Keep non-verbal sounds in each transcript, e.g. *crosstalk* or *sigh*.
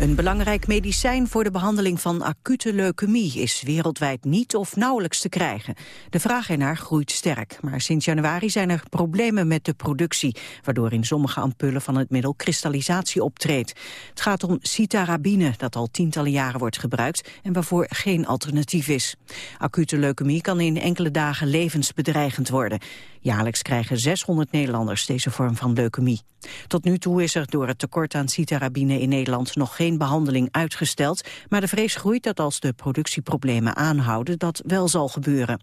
Een belangrijk medicijn voor de behandeling van acute leukemie is wereldwijd niet of nauwelijks te krijgen. De vraag ernaar groeit sterk, maar sinds januari zijn er problemen met de productie, waardoor in sommige ampullen van het middel kristallisatie optreedt. Het gaat om citarabine, dat al tientallen jaren wordt gebruikt en waarvoor geen alternatief is. Acute leukemie kan in enkele dagen levensbedreigend worden. Jaarlijks krijgen 600 Nederlanders deze vorm van leukemie. Tot nu toe is er door het tekort aan citarabine in Nederland nog geen behandeling uitgesteld, maar de vrees groeit dat als de productieproblemen aanhouden, dat wel zal gebeuren.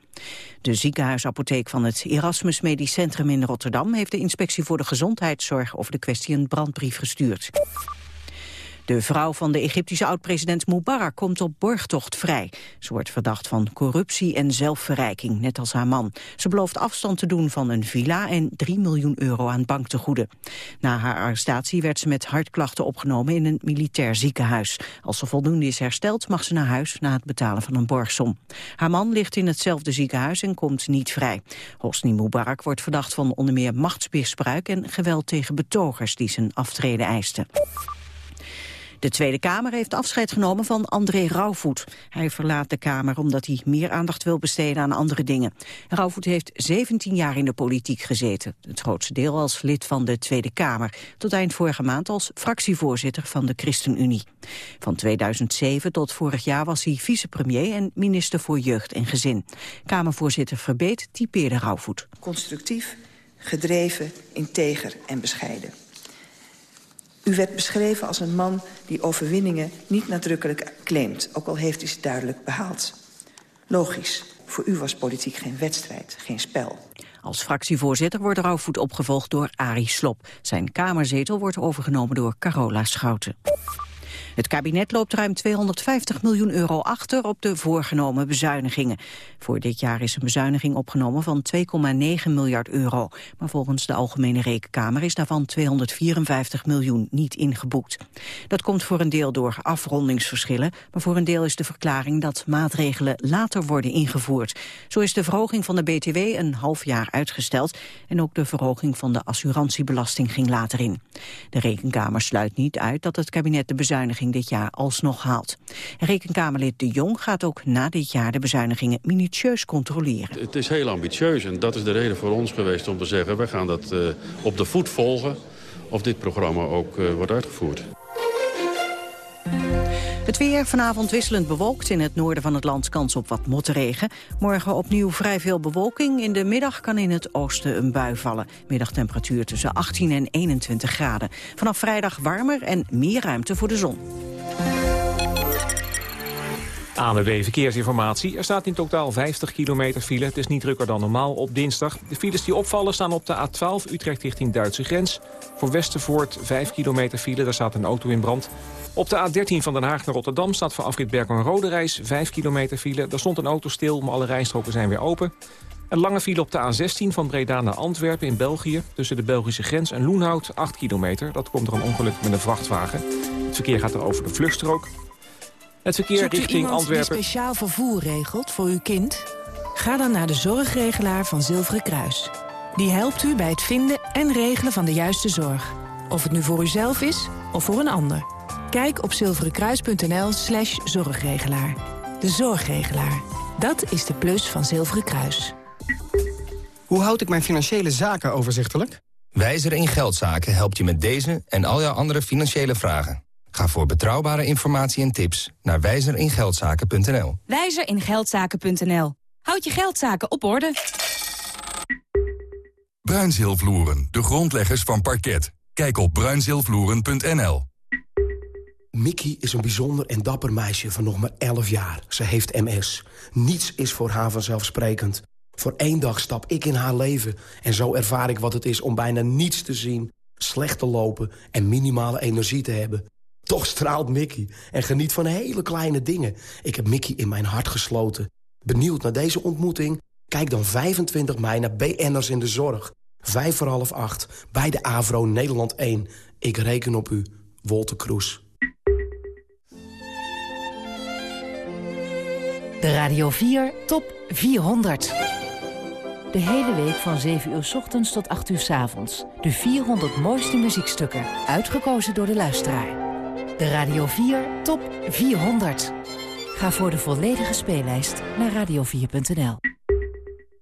De ziekenhuisapotheek van het Erasmus Medisch Centrum in Rotterdam heeft de Inspectie voor de Gezondheidszorg over de kwestie een brandbrief gestuurd. De vrouw van de Egyptische oud-president Mubarak komt op borgtocht vrij. Ze wordt verdacht van corruptie en zelfverrijking, net als haar man. Ze belooft afstand te doen van een villa en 3 miljoen euro aan banktegoeden. Na haar arrestatie werd ze met hartklachten opgenomen in een militair ziekenhuis. Als ze voldoende is hersteld mag ze naar huis na het betalen van een borgsom. Haar man ligt in hetzelfde ziekenhuis en komt niet vrij. Hosni Mubarak wordt verdacht van onder meer machtsmisbruik en geweld tegen betogers die zijn aftreden eisten. De Tweede Kamer heeft afscheid genomen van André Rauwvoet. Hij verlaat de Kamer omdat hij meer aandacht wil besteden aan andere dingen. Rauwvoet heeft 17 jaar in de politiek gezeten. Het grootste deel als lid van de Tweede Kamer. Tot eind vorige maand als fractievoorzitter van de ChristenUnie. Van 2007 tot vorig jaar was hij vicepremier en minister voor Jeugd en Gezin. Kamervoorzitter Verbeet typeerde Rauwvoet. Constructief, gedreven, integer en bescheiden. U werd beschreven als een man die overwinningen niet nadrukkelijk claimt... ook al heeft hij ze duidelijk behaald. Logisch, voor u was politiek geen wedstrijd, geen spel. Als fractievoorzitter wordt Rauwvoet opgevolgd door Arie Slop. Zijn kamerzetel wordt overgenomen door Carola Schouten. Het kabinet loopt ruim 250 miljoen euro achter op de voorgenomen bezuinigingen. Voor dit jaar is een bezuiniging opgenomen van 2,9 miljard euro. Maar volgens de Algemene Rekenkamer is daarvan 254 miljoen niet ingeboekt. Dat komt voor een deel door afrondingsverschillen, maar voor een deel is de verklaring dat maatregelen later worden ingevoerd. Zo is de verhoging van de BTW een half jaar uitgesteld en ook de verhoging van de assurantiebelasting ging later in. De Rekenkamer sluit niet uit dat het kabinet de bezuiniging dit jaar alsnog haalt. Rekenkamerlid De Jong gaat ook na dit jaar de bezuinigingen minutieus controleren. Het is heel ambitieus en dat is de reden voor ons geweest om te zeggen... we gaan dat uh, op de voet volgen of dit programma ook uh, wordt uitgevoerd. Het weer vanavond wisselend bewolkt. In het noorden van het land kans op wat motregen. Morgen opnieuw vrij veel bewolking. In de middag kan in het oosten een bui vallen. Middagtemperatuur tussen 18 en 21 graden. Vanaf vrijdag warmer en meer ruimte voor de zon. ANWB Verkeersinformatie. Er staat in totaal 50 kilometer file. Het is niet drukker dan normaal op dinsdag. De files die opvallen staan op de A12 Utrecht richting Duitse grens. Voor Westervoort 5 kilometer file, daar staat een auto in brand. Op de A13 van Den Haag naar Rotterdam staat voor afrit Berkel Rode Reis 5 kilometer file. Daar stond een auto stil, maar alle rijstroken zijn weer open. Een lange file op de A16 van Breda naar Antwerpen in België. Tussen de Belgische grens en Loenhout 8 kilometer. Dat komt door een ongeluk met een vrachtwagen. Het verkeer gaat er over de vluchtstrook. Het verkeer Zoekt richting Antwerpen. die speciaal vervoer regelt voor uw kind? Ga dan naar de zorgregelaar van Zilveren Kruis. Die helpt u bij het vinden en regelen van de juiste zorg. Of het nu voor uzelf is of voor een ander. Kijk op zilverenkruis.nl slash zorgregelaar. De zorgregelaar. Dat is de plus van Zilveren Kruis. Hoe houd ik mijn financiële zaken overzichtelijk? Wijzer in Geldzaken helpt je met deze en al jouw andere financiële vragen. Ga voor betrouwbare informatie en tips naar wijzeringeldzaken.nl. Wijzeringeldzaken.nl. Houd je geldzaken op orde. Bruinzeelvloeren, de grondleggers van parket. Kijk op bruinzeelvloeren.nl. Mickey is een bijzonder en dapper meisje van nog maar 11 jaar. Ze heeft MS. Niets is voor haar vanzelfsprekend. Voor één dag stap ik in haar leven. En zo ervaar ik wat het is om bijna niets te zien, slecht te lopen en minimale energie te hebben. Toch straalt Mickey en geniet van hele kleine dingen. Ik heb Mickey in mijn hart gesloten. Benieuwd naar deze ontmoeting? Kijk dan 25 mei naar BN'ers in de Zorg. Vijf voor half acht bij de AVRO Nederland 1. Ik reken op u, Wolter Kroes. De Radio 4 Top 400. De hele week van 7 uur s ochtends tot 8 uur s avonds. De 400 mooiste muziekstukken, uitgekozen door de luisteraar. De Radio 4 Top 400. Ga voor de volledige speellijst naar radio4.nl.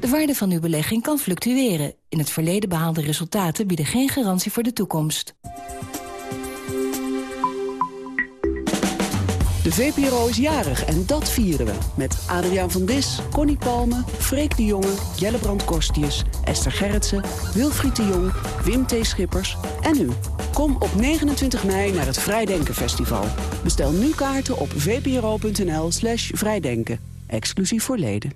De waarde van uw belegging kan fluctueren. In het verleden behaalde resultaten bieden geen garantie voor de toekomst. De VPRO is jarig en dat vieren we. Met Adriaan van Dis, Connie Palme, Freek de Jonge, Jellebrand Korstius, Esther Gerritsen, Wilfried de Jong, Wim T. Schippers en u. Kom op 29 mei naar het Vrijdenken Festival. Bestel nu kaarten op vpro.nl slash vrijdenken. Exclusief voor leden.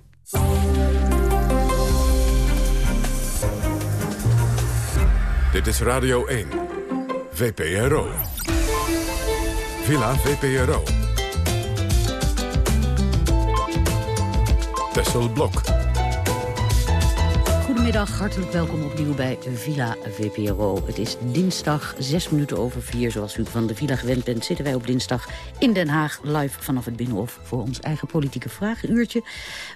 Dit is Radio 1. VPRO. Villa VPRO. Tessel Blok. Goedemiddag, hartelijk welkom opnieuw bij Villa VPRO. Het is dinsdag, zes minuten over vier. Zoals u van de Villa gewend bent, zitten wij op dinsdag in Den Haag... live vanaf het Binnenhof voor ons eigen politieke vragenuurtje.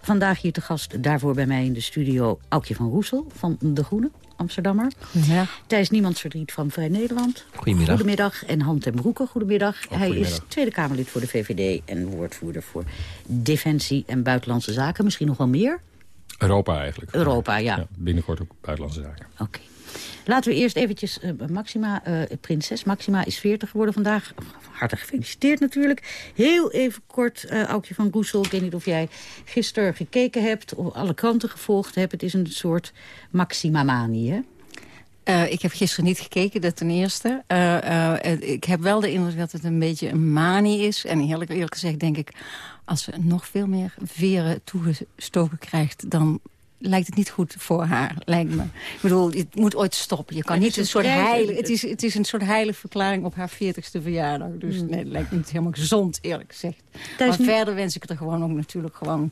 Vandaag hier te gast, daarvoor bij mij in de studio... Aukje van Roesel van De Groene. Amsterdammer. Ja. Thijs Niemands Verdriet van Vrij Nederland. Goedemiddag. Goedemiddag. En Han ten Broeke, goedemiddag. Hij is Tweede Kamerlid voor de VVD en woordvoerder voor Defensie en Buitenlandse Zaken. Misschien nog wel meer? Europa eigenlijk. Europa, ja. ja binnenkort ook Buitenlandse Zaken. Oké. Laten we eerst eventjes, uh, Maxima, uh, prinses Maxima is 40 geworden vandaag. Hartelijk gefeliciteerd natuurlijk. Heel even kort, uh, Aukje van Goesel. Ik weet niet of jij gisteren gekeken hebt, of alle kranten gevolgd hebt. Het is een soort Maxima-manie, hè? Uh, ik heb gisteren niet gekeken, dat ten eerste. Ik heb wel de indruk dat het een beetje een manie is. En eerlijk, eerlijk gezegd denk ik... als ze nog veel meer veren toegestoken krijgt... dan lijkt het niet goed voor haar, lijkt me. Ik bedoel, het moet ooit stoppen. Je kan niet een soort heilig... Het is, het is een soort heilige verklaring op haar 40ste verjaardag. Dus hmm. nee, het lijkt me niet helemaal gezond, eerlijk gezegd. maar verder wens ik er gewoon ook natuurlijk gewoon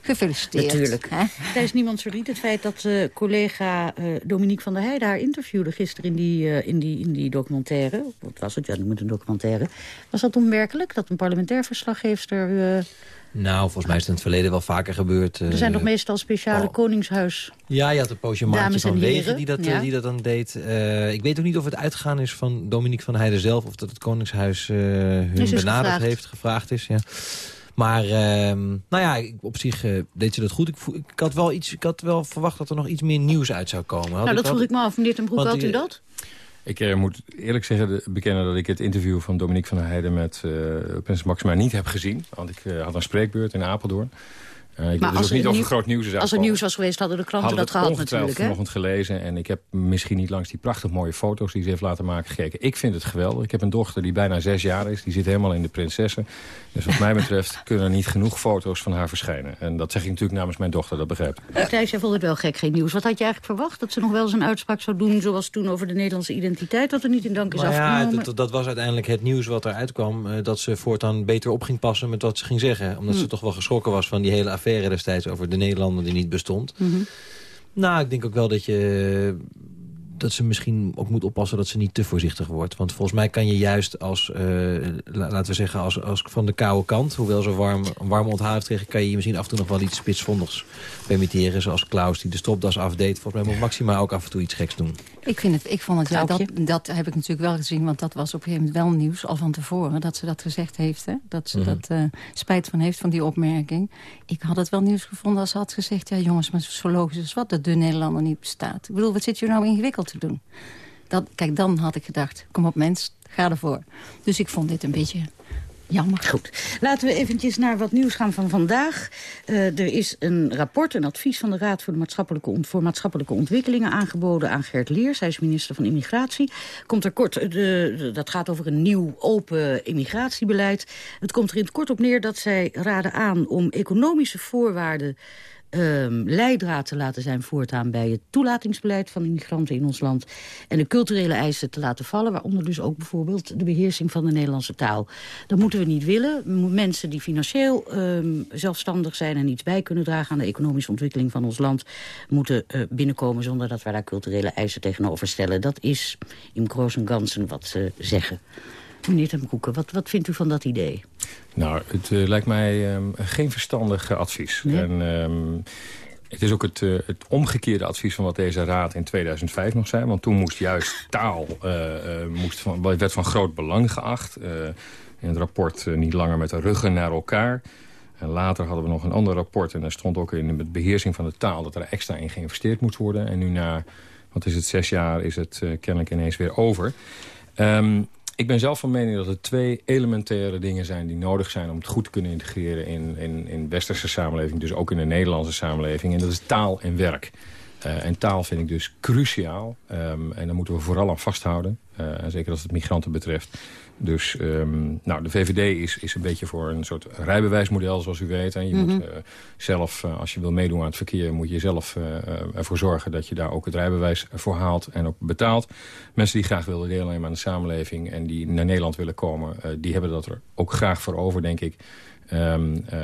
gefeliciteerd. Natuurlijk. Hè? is niemand verriet het feit dat uh, collega uh, Dominique van der Heijden haar interviewde gisteren in die, uh, in, die, in die documentaire. Wat was het? Ja, dat moet een documentaire. Was dat onwerkelijk dat een parlementair verslaggever nou, volgens mij is het in het verleden wel vaker gebeurd. er zijn toch eh, meestal speciale oh. koningshuis... Ja, je had een poosje Maartje van Wegen die dat, eh, die dat dan deed. Uh, ik weet ook niet of het uitgaan is van Dominique van Heijden zelf... of dat het Koningshuis uh, hun benaderd gevraagd. heeft, gevraagd is. Ja. Maar ehm, nou ja, op zich deed ze dat goed. Ik, ik, had wel iets, ik had wel verwacht dat er nog iets meer nieuws uit zou komen. Had nou, dat vroeg ik me af. Meneer ten Broek, had u dat? Ik eh, moet eerlijk zeggen, bekennen dat ik het interview van Dominique van der Heijden met uh, Prins Maxima niet heb gezien. Want ik uh, had een spreekbeurt in Apeldoorn. Uh, ik maar dus ook niet over groot nieuws Als er nieuws was geweest, hadden de kranten dat gehad natuurlijk. Ik heb vanochtend gelezen en ik heb misschien niet langs die prachtig mooie foto's die ze heeft laten maken gekeken. Ik vind het geweldig. Ik heb een dochter die bijna zes jaar is. Die zit helemaal in de prinsessen. Dus wat mij betreft kunnen er niet genoeg foto's van haar verschijnen. En dat zeg ik natuurlijk namens mijn dochter, dat begrijp ik. Thijs, jij vond het wel gek, geen nieuws. Wat had je eigenlijk verwacht? Dat ze nog wel eens een uitspraak zou doen zoals toen over de Nederlandse identiteit? Dat er niet in dank is maar afgenomen? Ja, dat, dat, was uiteindelijk het nieuws wat eruit kwam. Uh, dat ze voortaan beter op ging passen met wat ze ging zeggen. Omdat ze hm. toch wel geschrokken was van die hele affaire destijds over de Nederlander die niet bestond. Mhm. Nou, ik denk ook wel dat je dat ze misschien ook moet oppassen dat ze niet te voorzichtig wordt. Want volgens mij kan je juist als, uh, laten we zeggen, als, als van de koude kant... hoewel ze warm, een warme onthaal heeft gekregen... kan je je misschien af en toe nog wel iets spitsvondigs permitteren. Zoals Klaus die de stropdas afdeed. Volgens mij moet Maxima ook af en toe iets geks doen. Ik, vind het, ik vond het, ja, dat, dat heb ik natuurlijk wel gezien. Want dat was op een gegeven moment wel nieuws, al van tevoren. Dat ze dat gezegd heeft. Hè? Dat ze mhm. dat uh, spijt van heeft, van die opmerking. Ik had het wel nieuws gevonden als ze had gezegd... ja jongens, maar zo logisch is wat dat de Nederlander niet bestaat. Ik bedoel, wat zit je nou ingewikkeld te doen? Dat, kijk, dan had ik gedacht, kom op mens, ga ervoor. Dus ik vond dit een beetje Jammer. Goed. Laten we eventjes naar wat nieuws gaan van vandaag. Uh, er is een rapport, een advies van de Raad voor, maatschappelijke, voor Maatschappelijke Ontwikkelingen... aangeboden aan Gert Leers. Hij is minister van Immigratie. Komt er kort, de, de, dat gaat over een nieuw open immigratiebeleid. Het komt er in het kort op neer dat zij raden aan om economische voorwaarden um, leidraad te laten zijn voortaan bij het toelatingsbeleid van immigranten in ons land. En de culturele eisen te laten vallen, waaronder dus ook bijvoorbeeld de beheersing van de Nederlandse taal. Dat moeten we niet willen. Mensen die financieel um, zelfstandig zijn en iets bij kunnen dragen aan de economische ontwikkeling van ons land, moeten uh, binnenkomen zonder dat we daar culturele eisen tegenover stellen. Dat is in Kroos en Gansen wat ze zeggen. Meneer Temkoeken, wat, wat vindt u van dat idee? Nou, het uh, lijkt mij um, geen verstandig uh, advies. Nee? En, um, het is ook het, uh, het, omgekeerde advies van wat deze raad in 2005 nog zei. Want toen moest juist taal moest van, werd van groot belang geacht. in het rapport niet langer met de ruggen naar elkaar. En later hadden we nog een ander rapport. En daar stond ook in de beheersing van de taal... dat er extra in geïnvesteerd moet worden. En nu na, wat is het, zes jaar is het kennelijk ineens weer over. Um, ik ben zelf van mening dat er twee elementaire dingen zijn... die nodig zijn om het goed te kunnen integreren in, in, in westerse samenleving. Dus ook in de Nederlandse samenleving. En dat is taal en werk. Uh, en taal vind ik dus cruciaal. Um, en daar moeten we vooral aan vasthouden. Uh, zeker als het migranten betreft. Dus um, nou, de VVD is, is een beetje voor een soort rijbewijsmodel, zoals u weet. En je mm -hmm. moet uh, zelf, uh, als je wil meedoen aan het verkeer... moet je zelf uh, ervoor zorgen dat je daar ook het rijbewijs voor haalt en ook betaalt. Mensen die graag willen deelnemen aan de samenleving... en die naar Nederland willen komen, die hebben dat er ook graag voor over, denk ik. Um, uh,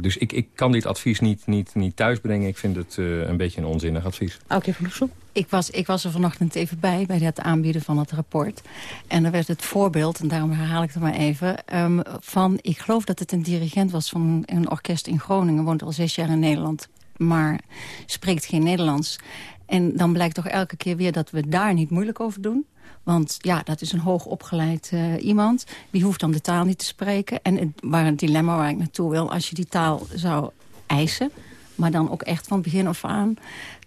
dus ik, ik kan dit advies niet, niet, niet thuisbrengen. Ik vind het uh, een beetje een onzinnig advies. Oké, van. Ik was, ik was er vanochtend even bij, bij het aanbieden van het rapport. En er werd het voorbeeld, en daarom herhaal ik het maar even... Um, van, ik geloof dat het een dirigent was van een orkest in Groningen... woont al zes jaar in Nederland, maar spreekt geen Nederlands. En dan blijkt toch elke keer weer dat we daar niet moeilijk over doen... Want ja, dat is een hoogopgeleid uh, iemand. Die hoeft dan de taal niet te spreken. En het, waar een dilemma waar ik naartoe wil... als je die taal zou eisen... maar dan ook echt van begin af aan...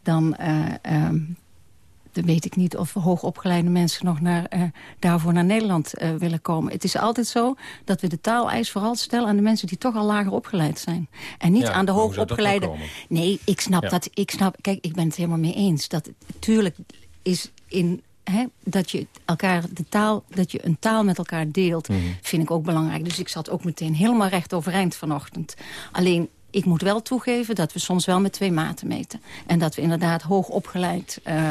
dan, uh, um, dan weet ik niet of hoogopgeleide mensen nog naar, uh, daarvoor naar Nederland uh, willen komen. Het is altijd zo dat we de taaleis vooral stellen aan de mensen die toch al lager opgeleid zijn. En niet ja, aan de hoogopgeleide... Nee, ik snap Ja. dat. Ik snap, kijk, ik ben het helemaal mee eens. Dat tuurlijk is in He, dat je elkaar de taal, dat je een taal met elkaar deelt, Mhm. vind ik ook belangrijk. Dus ik zat ook meteen helemaal recht overeind vanochtend. Alleen, ik moet wel toegeven dat we soms wel met twee maten meten. En dat we inderdaad hoog opgeleid... Uh,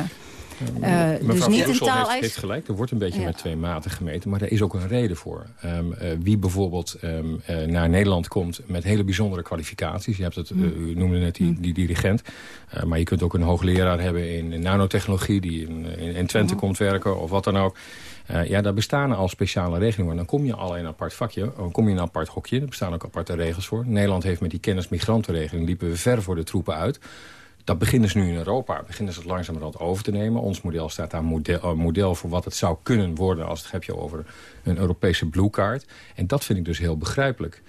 uh, dus niet een Voersel taal heeft, heeft gelijk. Er wordt een beetje Ja. met twee maten gemeten. Maar er is ook een reden voor. Um, uh, wie bijvoorbeeld um, uh, naar Nederland komt met hele bijzondere kwalificaties. Je hebt het, uh, u noemde net die, die dirigent. Maar je kunt ook een hoogleraar hebben in, in nanotechnologie... die in, in, in Twente komt werken of wat dan ook. Uh, ja, daar bestaan al speciale regelingen. Dan kom je al in een apart vakje, dan kom je in een apart hokje. Er bestaan ook aparte regels voor. Nederland heeft met die kennis-migrantenregeling... liepen we ver voor de troepen uit... Dat beginnen ze nu in Europa. Beginnen ze het langzamerhand over te nemen. Ons model staat daar model, uh, model voor wat het zou kunnen worden... als het heb je over een Europese blue card. En dat vind ik dus heel begrijpelijk.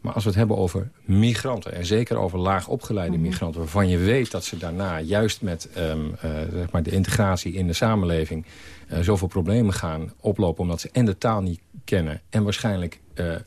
Maar als we het hebben over migranten... en zeker over laag opgeleide Mhm. migranten... waarvan je weet dat ze daarna juist met um, uh, zeg maar de integratie in de samenleving... Uh, zoveel problemen gaan oplopen omdat ze en de taal niet kennen... en waarschijnlijk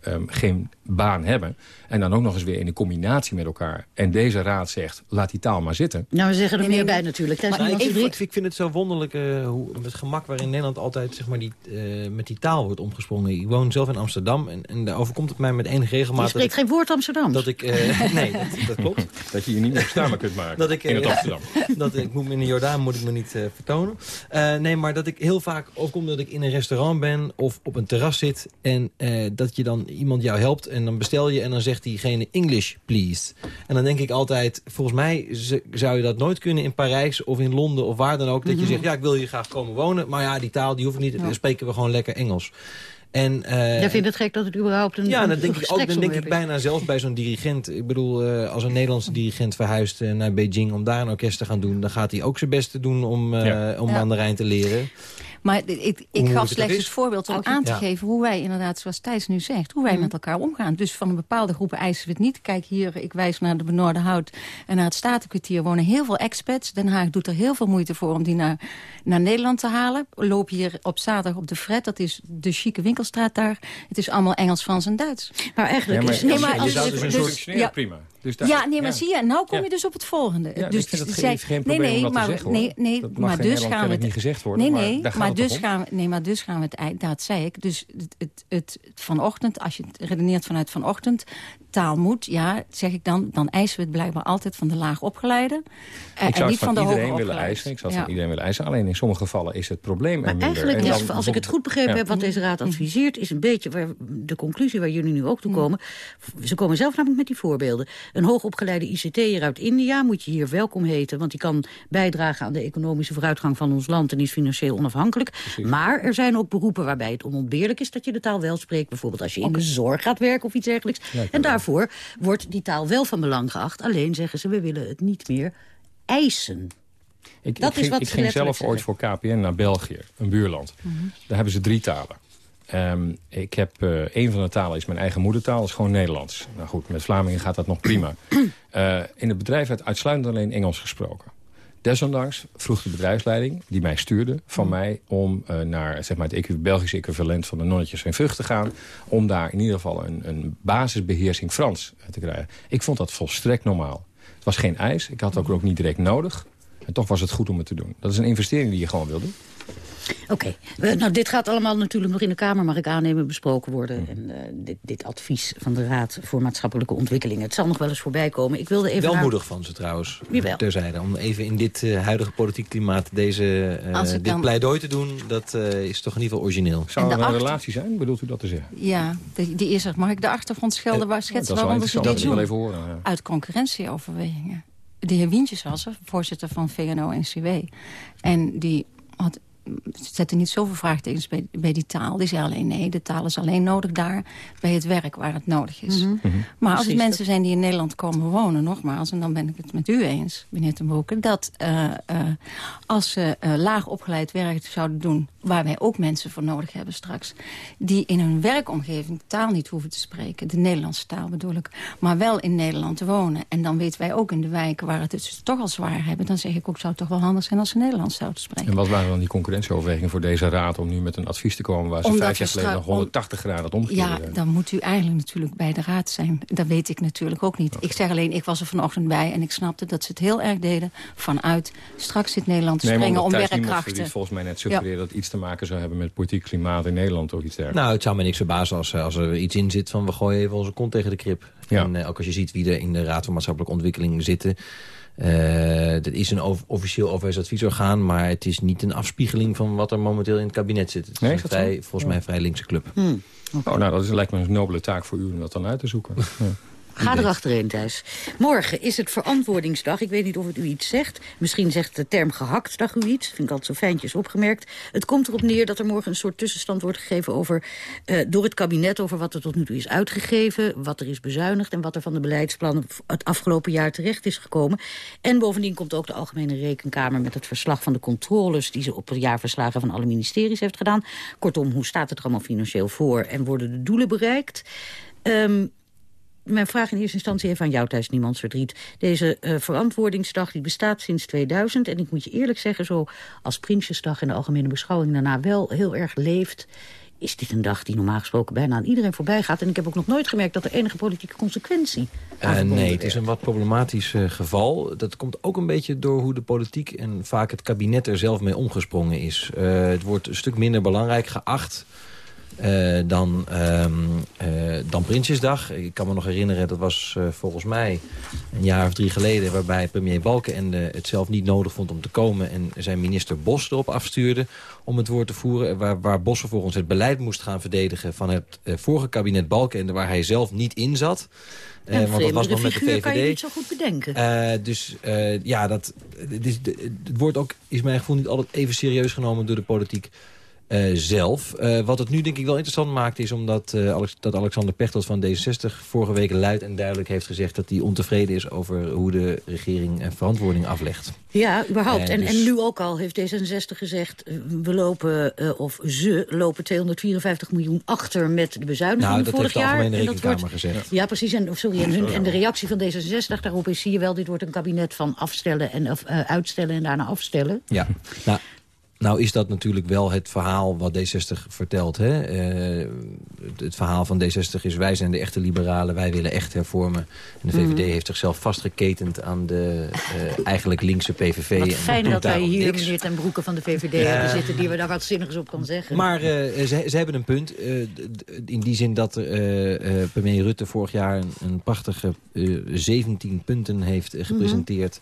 um, geen baan hebben. En dan ook nog eens weer in de combinatie met elkaar. En deze raad zegt, laat die taal maar zitten. Nou, we zeggen er meer bij natuurlijk. Maar ik, ik, ik vind het zo wonderlijk uh, hoe, het gemak waarin Nederland altijd zeg maar, die, uh, met die taal wordt omgesprongen. Ik woon zelf in Amsterdam en, en daar overkomt het mij met enige regelmaat... Je spreekt dat ik, geen woord Amsterdams. Dat ik, uh, *laughs* nee, dat, dat, klopt. *laughs* Dat je je niet meer verstaanbaar kunt maken dat ik, in het Amsterdam. *laughs* dat ik moet in de Jordaan moet ik me niet uh, vertonen. Uh, nee, maar dat ik heel vaak overkom dat ik in een restaurant ben of op een terras zit... en uh, dat je dan iemand jou helpt en dan bestel je... en dan zegt diegene English, please. En dan denk ik altijd, volgens mij zou je dat nooit kunnen in Parijs of in Londen of waar dan ook. Dat Mhm. je zegt, ja, ik wil hier graag komen wonen... maar ja, die taal die hoef ik niet, dan spreken we gewoon lekker Engels. En, uh, Jij vindt het gek dat het überhaupt een Ja, dan denk, ik, ook, dan denk ik bijna zelfs bij zo'n dirigent. Ik bedoel, uh, als een Nederlandse dirigent verhuist uh, naar Beijing... om daar een orkest te gaan doen... dan gaat hij ook zijn best doen om, ja. om ja. Mandarijn te leren. Maar ik, ik gaf slechts het voorbeeld om aan te ja. geven hoe wij inderdaad, zoals Thijs nu zegt, hoe wij mm. met elkaar omgaan. Dus van een bepaalde groepen eisen we het niet. Kijk hier, ik wijs naar de Benoorde Hout en naar het Statenkwartier wonen heel veel expats. Den Haag doet er heel veel moeite voor om die naar, naar Nederland te halen. We lopen hier op zaterdag op de Fred, dat is de chique winkelstraat daar. Het is allemaal Engels, Frans en Duits. Maar eigenlijk ja, maar, is... Nee, maar als, je zou dus, dus, dus ja, prima. Dus daar, ja, nee, maar zie je, nou kom je dus op het volgende. Dus ik vind het geen, geen probleem nee, nee, dat maar, zeggen, nee, nee, dat maar dus gaan we het niet gezegd worden. Nee, nee, maar, maar dus gaan we, nee, maar dus gaan we het, dat zei ik. Dus het, het, het, vanochtend, als je het redeneert vanuit vanochtend, taal moet, ja, zeg ik dan, dan eisen we het blijkbaar altijd van de laag opgeleide. Uh, ik zou het van, van iedereen willen eisen. Ik zou het ja. van iedereen willen eisen. Alleen in sommige gevallen is het probleem maar eigenlijk is, als ik het goed begrepen ja. heb, wat deze raad adviseert... is een beetje waar, de conclusie waar jullie nu ook toe komen. Ze komen zelf namelijk met die voorbeelden. Een hoogopgeleide ICT'er uit India moet je hier welkom heten... want die kan bijdragen aan de economische vooruitgang van ons land... en is financieel onafhankelijk. Precies. Maar er zijn ook beroepen waarbij het onontbeerlijk is... dat je de taal wel spreekt. Bijvoorbeeld als je in de zorg gaat werken of iets dergelijks. En daarvoor wordt die taal wel van belang geacht. Alleen zeggen ze, we willen het niet meer eisen. Ik, dat ik ging, is wat ik ging zelf ooit voor KPN naar België, een buurland. Mm -hmm. Daar hebben ze drie talen. Um, ik heb, uh, een van de talen is mijn eigen moedertaal, dat is gewoon Nederlands. Nou goed, met Vlamingen gaat dat nog prima. Uh, *clears throat* in het bedrijf werd uitsluitend alleen Engels gesproken. Desondanks vroeg de bedrijfsleiding, die mij stuurde, van mij... om uh, naar zeg maar, het Belgische equivalent van de nonnetjes en Vught te gaan... om daar in ieder geval een, een basisbeheersing Frans te krijgen. Ik vond dat volstrekt normaal. Het was geen eis, ik had het ook, ook niet direct nodig. En toch was het goed om het te doen. Dat is een investering die je gewoon wil doen. Oké, okay. nou dit gaat allemaal natuurlijk nog in de Kamer, mag ik aannemen, besproken worden. En uh, dit, dit, advies van de Raad voor Maatschappelijke Ontwikkelingen. Het zal nog wel eens voorbij komen. Ik wilde even wel naar... moedig van ze trouwens, Jawel. terzijde. Om even in dit uh, huidige politiek klimaat deze, uh, dit dan... pleidooi te doen, dat is toch in ieder geval origineel. Zou er een achter... relatie zijn, bedoelt u dat te zeggen? Ja, die, die is er. Mag ik de achtergrond schelden, waar schetsen waarom we dat wil even horen. Ja. Uit concurrentieoverwegingen. De heer Wientjes was er, voorzitter van VNO-NCW. En die had zette niet zoveel vraagtekens bij, bij die taal. Die zei alleen nee, de taal is alleen nodig daar bij het werk waar het nodig is. Mm -hmm. Maar als het mensen zijn die in Nederland komen wonen, nogmaals... en dan ben ik het met u eens, meneer Ten Broeke... dat uh, uh, als ze uh, laag opgeleid werk zouden doen... waar wij ook mensen voor nodig hebben straks... die in hun werkomgeving taal niet hoeven te spreken... de Nederlandse taal bedoel ik, maar wel in Nederland wonen... en dan weten wij ook in de wijken waar het het toch al zwaar hebben... dan zeg ik ook, zou het toch wel handig zijn als ze Nederlands zouden spreken. En wat waren dan die concurrentieoverwegingen voor deze raad... om nu met een advies te komen waar ze Omdat vijf jaar geleden nog 180 om... graden had omgekeerd Ja, dan moet u eigenlijk natuurlijk bij de raad zijn. Dat weet ik natuurlijk ook niet. Okay. Ik zeg alleen, ik was er vanochtend bij en ik snapte dat ze het heel erg deden... vanuit straks zit Nederland te nee, springen om werkkrachten. volgens mij net suggereerde ja. dat iets te maken zou hebben met politiek klimaat in Nederland of iets dergelijks. Nou, het zou me niks verbazen als, als er iets in zit van we gooien even onze kont tegen de krip. Ja. En uh, ook als je ziet wie er in de Raad voor Maatschappelijke Ontwikkeling zitten... Uh, dat is een of, officieel overheidsadviesorgaan, maar het is niet een afspiegeling van wat er momenteel in het kabinet zit. Het is nee, een vrij, volgens mij een vrij linkse club. Hmm. Okay. Oh, nou, dat is, lijkt me een nobele taak voor u om dat dan uit te zoeken. *laughs* ja. Ga erachterheen thuis. Morgen is het verantwoordingsdag. Ik weet niet of het u iets zegt. Misschien zegt de term gehaktdag u iets. Vind ik altijd zo fijntjes opgemerkt. Het komt erop neer dat er morgen een soort tussenstand wordt gegeven... Over, uh, door het kabinet over wat er tot nu toe is uitgegeven... wat er is bezuinigd en wat er van de beleidsplannen... het afgelopen jaar terecht is gekomen. En bovendien komt ook de Algemene Rekenkamer... met het verslag van de controles... die ze op de jaarverslagen van alle ministeries heeft gedaan. Kortom, hoe staat het er allemaal financieel voor... en worden de doelen bereikt... Um, mijn vraag in eerste instantie even aan jou thuis, niemands verdriet. Deze uh, verantwoordingsdag die bestaat sinds 2000. En ik moet je eerlijk zeggen, zo als Prinsjesdag en de algemene beschouwing daarna wel heel erg leeft is dit een dag die normaal gesproken bijna aan iedereen voorbij gaat. En ik heb ook nog nooit gemerkt dat er enige politieke consequentie uh, Nee, het is een wat problematisch uh, geval. Dat komt ook een beetje door hoe de politiek en vaak het kabinet er zelf mee omgesprongen is. Uh, het wordt een stuk minder belangrijk geacht uh, dan, um, uh, dan Prinsjesdag. Ik kan me nog herinneren, dat was uh, volgens mij een jaar of drie geleden... waarbij premier Balkenende het zelf niet nodig vond om te komen... en zijn minister Bos erop afstuurde om het woord te voeren... waar, waar Bos vervolgens het beleid moest gaan verdedigen... van het vorige kabinet Balkenende, waar hij zelf niet in zat... Uh, want dat was nog met de VVD. kan je niet zo goed bedenken. Uh, dus uh, ja, dat, het, is, het wordt ook, is mijn gevoel, niet altijd even serieus genomen door de politiek. Uh, zelf. Uh, wat het nu denk ik wel interessant maakt is omdat uh, Alex, dat Alexander Pechtold van D66 vorige week luid en duidelijk heeft gezegd dat hij ontevreden is over hoe de regering verantwoording aflegt. Ja, überhaupt. En, dus... en nu ook al heeft D66 gezegd we lopen, of ze lopen 254 miljoen achter met de bezuinigingen nou, dat vorig heeft de jaar. Algemene Rekenkamer wordt, gezegd. Ja, precies. En, sorry, en, de reactie van D66 daarop is zie je wel dit wordt een kabinet van afstellen en of, uitstellen en daarna afstellen. Ja, nou Nou is dat natuurlijk wel het verhaal wat D60 vertelt. Hè? Eh, het verhaal van D60 is wij zijn de echte liberalen, wij willen echt hervormen. En de VVD Mhm. heeft zichzelf vastgeketend aan de eh, eigenlijk linkse PVV. Wat en fijn dat wij hier niks. meneer Ten Broeke van de VVD Ja. hebben zitten... die we daar wat zinnigs op kan zeggen. Maar eh, ze, ze hebben een punt. in die zin dat premier Rutte vorig jaar een, een prachtige eh, 17 punten heeft eh, gepresenteerd.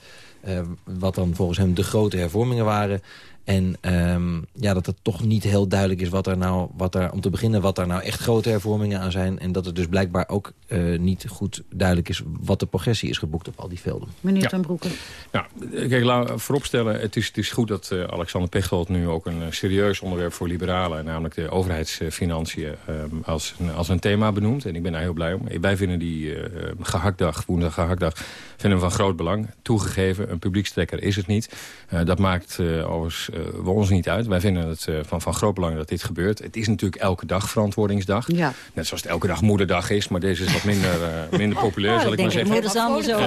wat dan volgens hem de grote hervormingen waren. En ehm, ja, dat het toch niet heel duidelijk is wat er nou, wat er, om te beginnen, wat er nou echt grote hervormingen aan zijn. En dat het dus blijkbaar ook eh, niet goed duidelijk is wat de progressie is geboekt op al die velden. Meneer Ja. Ten Broeke. Nou, kijk, we vooropstellen, het is, het is goed dat eh, Alexander Pechtold nu ook een eh, serieus onderwerp voor liberalen, namelijk de overheidsfinanciën, eh, als, een, als een thema benoemt. En ik ben daar heel blij om. Wij vinden die eh, gehaktdag, woensdag gehaktdag, vinden we van groot belang. Toegegeven, een publiekstrekker is het niet. Eh, dat maakt uh, overigens uh, ons niet uit. Wij vinden het uh, van, van groot belang dat dit gebeurt. Het is natuurlijk elke dag verantwoordingsdag. Ja. Net zoals het elke dag moederdag is, maar deze is wat minder, uh, minder *laughs* populair, oh, zal ik maar zeggen. Moeders andersom.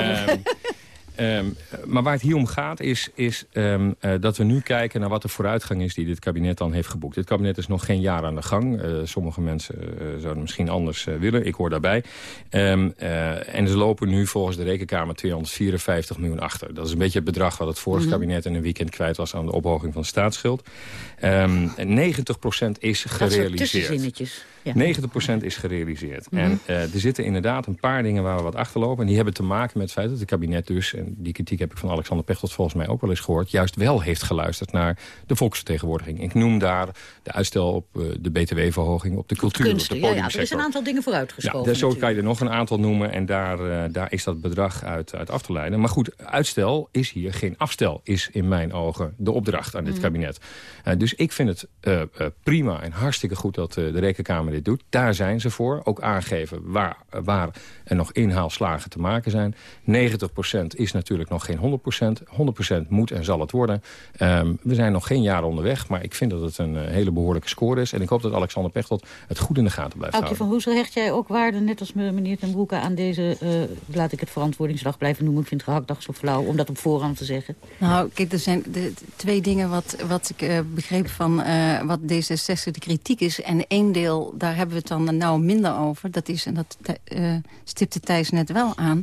Um, maar waar het hier om gaat is, is um, uh, dat we nu kijken naar wat de vooruitgang is die dit kabinet dan heeft geboekt. Dit kabinet is nog geen jaar aan de gang. Uh, sommige mensen uh, zouden misschien anders willen. Ik hoor daarbij. Um, en ze lopen nu volgens de Rekenkamer 254 miljoen achter. Dat is een beetje het bedrag wat het vorige mm -hmm. kabinet in een weekend kwijt was aan de ophoging van de staatsschuld. 90% is gerealiseerd. Ja. 90% is gerealiseerd. Mhm. Mm -hmm. En uh, er zitten inderdaad een paar dingen waar we wat achterlopen. En die hebben te maken met het feit dat het kabinet dus... en die kritiek heb ik van Alexander Pechtold volgens mij ook wel eens gehoord... juist wel heeft geluisterd naar de volksvertegenwoordiging. Ik noem daar de uitstel op uh, de btw-verhoging, op de cultuur, Kunsten, op de ja, ja, er is een aantal dingen vooruitgeschoven. Ja, zo kan je er nog een aantal noemen en daar, uh, daar is dat bedrag uit, uit af te leiden. Maar goed, uitstel is hier geen afstel, is in mijn ogen de opdracht aan dit mm. kabinet. Dus ik vind het prima en hartstikke goed dat de Rekenkamer dit doet. Daar zijn ze voor. Ook aangeven waar, waar er nog inhaalslagen te maken zijn. 90% is natuurlijk nog geen 100%. 100% moet en zal het worden. Um, we zijn nog geen jaar onderweg. Maar ik vind dat het een uh, hele behoorlijke score is. En ik hoop dat Alexander Pechtold het goed in de gaten blijft Aukje houden. van Hoesel, hecht jij ook waarde, net als meneer Ten Broeke... aan deze, uh, laat ik het verantwoordingsdag blijven noemen... ik vind gehaktdag zo flauw, om dat op voorhand te zeggen? Nou, kijk, er zijn de, de twee dingen wat, wat ik uh, begreep van uh, wat D66 de kritiek is. En één deel, daar hebben we het dan nou minder over. Dat is, en dat uh, stipte Thijs net wel aan...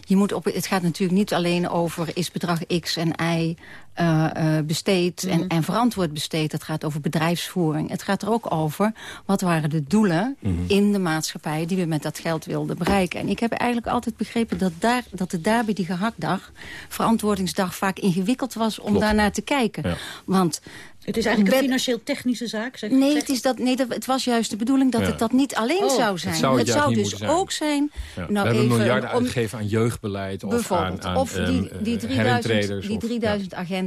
Je moet op, het gaat natuurlijk niet alleen over is bedrag X en Y uh, uh, besteed Mhm. en, en verantwoord besteed. Het gaat over bedrijfsvoering. Het gaat er ook over wat waren de doelen Mhm. in de maatschappij... die we met dat geld wilden bereiken. En ik heb eigenlijk altijd begrepen dat, daar, dat het daar bij die gehaktdag... verantwoordingsdag vaak ingewikkeld was om Klopt. daarnaar te kijken. Ja. Want... Het is eigenlijk een financieel-technische zaak, zeg Nee, het, is dat, nee dat, het was juist de bedoeling dat Ja. het dat niet alleen Oh. zou zijn. Het zou het dus zijn. ook zijn... Ja. Nou, we hebben even miljarden om- uitgegeven aan jeugdbeleid of aan, Bijvoorbeeld. aan of die, ehm, die eh, 3000, herintreders die of- 3000 agenten,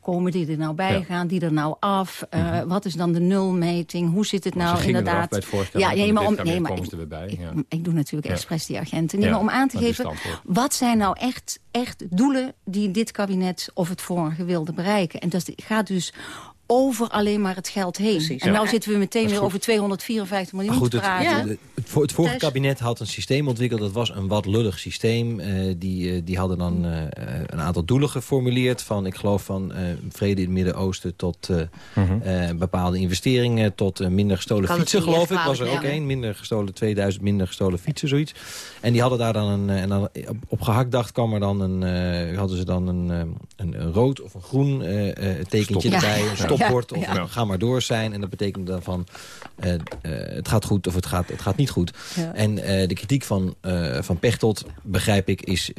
komen die er nou bij? Ja. Mhm. Gaan die er nou af? Uh, Wat is dan de nulmeting? Hoe zit het Maar nou inderdaad? bij het ja, nee, maar, om, nee, maar ik, Ja. ik doe natuurlijk Ja. expres die agenten. Nee, maar om aan te dat geven, wat zijn nou echt, echt doelen die dit kabinet of het vorige wilde bereiken? En dat gaat dus over alleen maar het geld heen. Precies. En Ja. nou zitten we meteen weer over 254 miljoen goed, te het, praten. Ja. het, het, voor- het vorige kabinet had een systeem ontwikkeld. Dat was een wat lullig systeem. Eh, die, eh, die hadden dan eh, een aantal doelen geformuleerd. Van, ik geloof van eh, vrede in het Midden-Oosten tot eh, Mhm. eh, bepaalde investeringen. Tot minder gestolen Kan fietsen, geloof ik. Was er ook één. Minder gestolen 2000, minder gestolen fietsen, zoiets. En die hadden daar dan een... En dan op, op gehaktdag kwam er dan een... eh, hadden ze dan een, een, een rood of een groen eh, eh, tekentje Stop. erbij. Ja. Ja. of Ja. ga maar door zijn. En dat betekent dan van... eh, eh, het gaat goed of het gaat, het gaat niet goed. Ja. En eh, de kritiek van, van Pechtold, begrijp ik, is...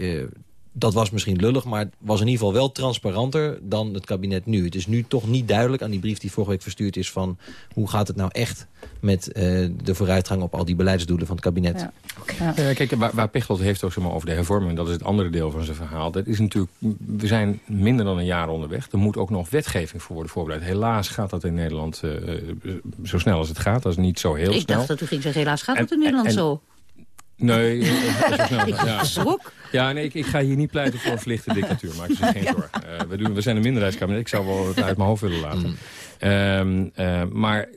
dat was misschien lullig, maar het was in ieder geval wel transparanter dan het kabinet nu. Het is nu toch niet duidelijk aan die brief die vorige week verstuurd is... van hoe gaat het nou echt met eh, de vooruitgang op al die beleidsdoelen van het kabinet. Ja. Ja. Eh, kijk, waar, waar Pechtold heeft ook zeg maar, over de hervorming... dat is het andere deel van zijn verhaal. Dat is natuurlijk, we zijn minder dan een jaar onderweg. Er moet ook nog wetgeving voor worden voorbereid. Helaas gaat dat in Nederland eh, zo snel als het gaat. Dat is niet zo heel Ik snel. dacht dat u ging zeggen, helaas gaat En- het in Nederland en- zo. Nee, eh. *laughs* Ik ja. schrok. Ja, nee, ik, ik ga hier niet pleiten voor een verlichte dictatuur. Maak je zich geen zorgen. Eh, we, doen, we zijn een minderheidskabinet. Ik zou wel het uit mijn hoofd willen laten. Ehm, eh, maar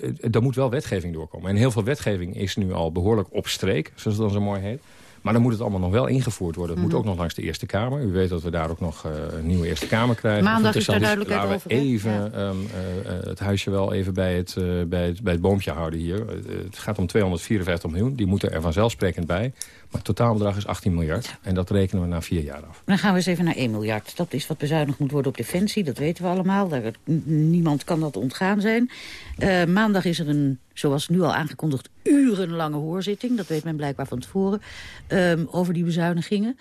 eh, er moet wel wetgeving doorkomen. En heel veel wetgeving is nu al behoorlijk op streek, zoals het dan zo mooi heet. Maar dan moet het allemaal nog wel ingevoerd worden. Het moet Mhm. ook nog langs de Eerste Kamer. U weet dat we daar ook nog eh, een nieuwe Eerste Kamer krijgen. Maandag is daar duidelijkheid laten we over, hè? Even eh, eh, het huisje wel even bij het, bij, het, bij het boompje houden hier. Het gaat om 254 miljoen. Die moeten er vanzelfsprekend bij. Maar het totaalbedrag is 18 miljard. En dat rekenen we na vier jaar af. Dan gaan we eens even naar 1 miljard. Dat is wat bezuinigd moet worden op defensie, dat weten we allemaal. Daar, niemand kan dat ontgaan zijn. Maandag is er een, zoals nu al aangekondigd, urenlange hoorzitting. Dat weet men blijkbaar van tevoren, ehm, over die bezuinigingen.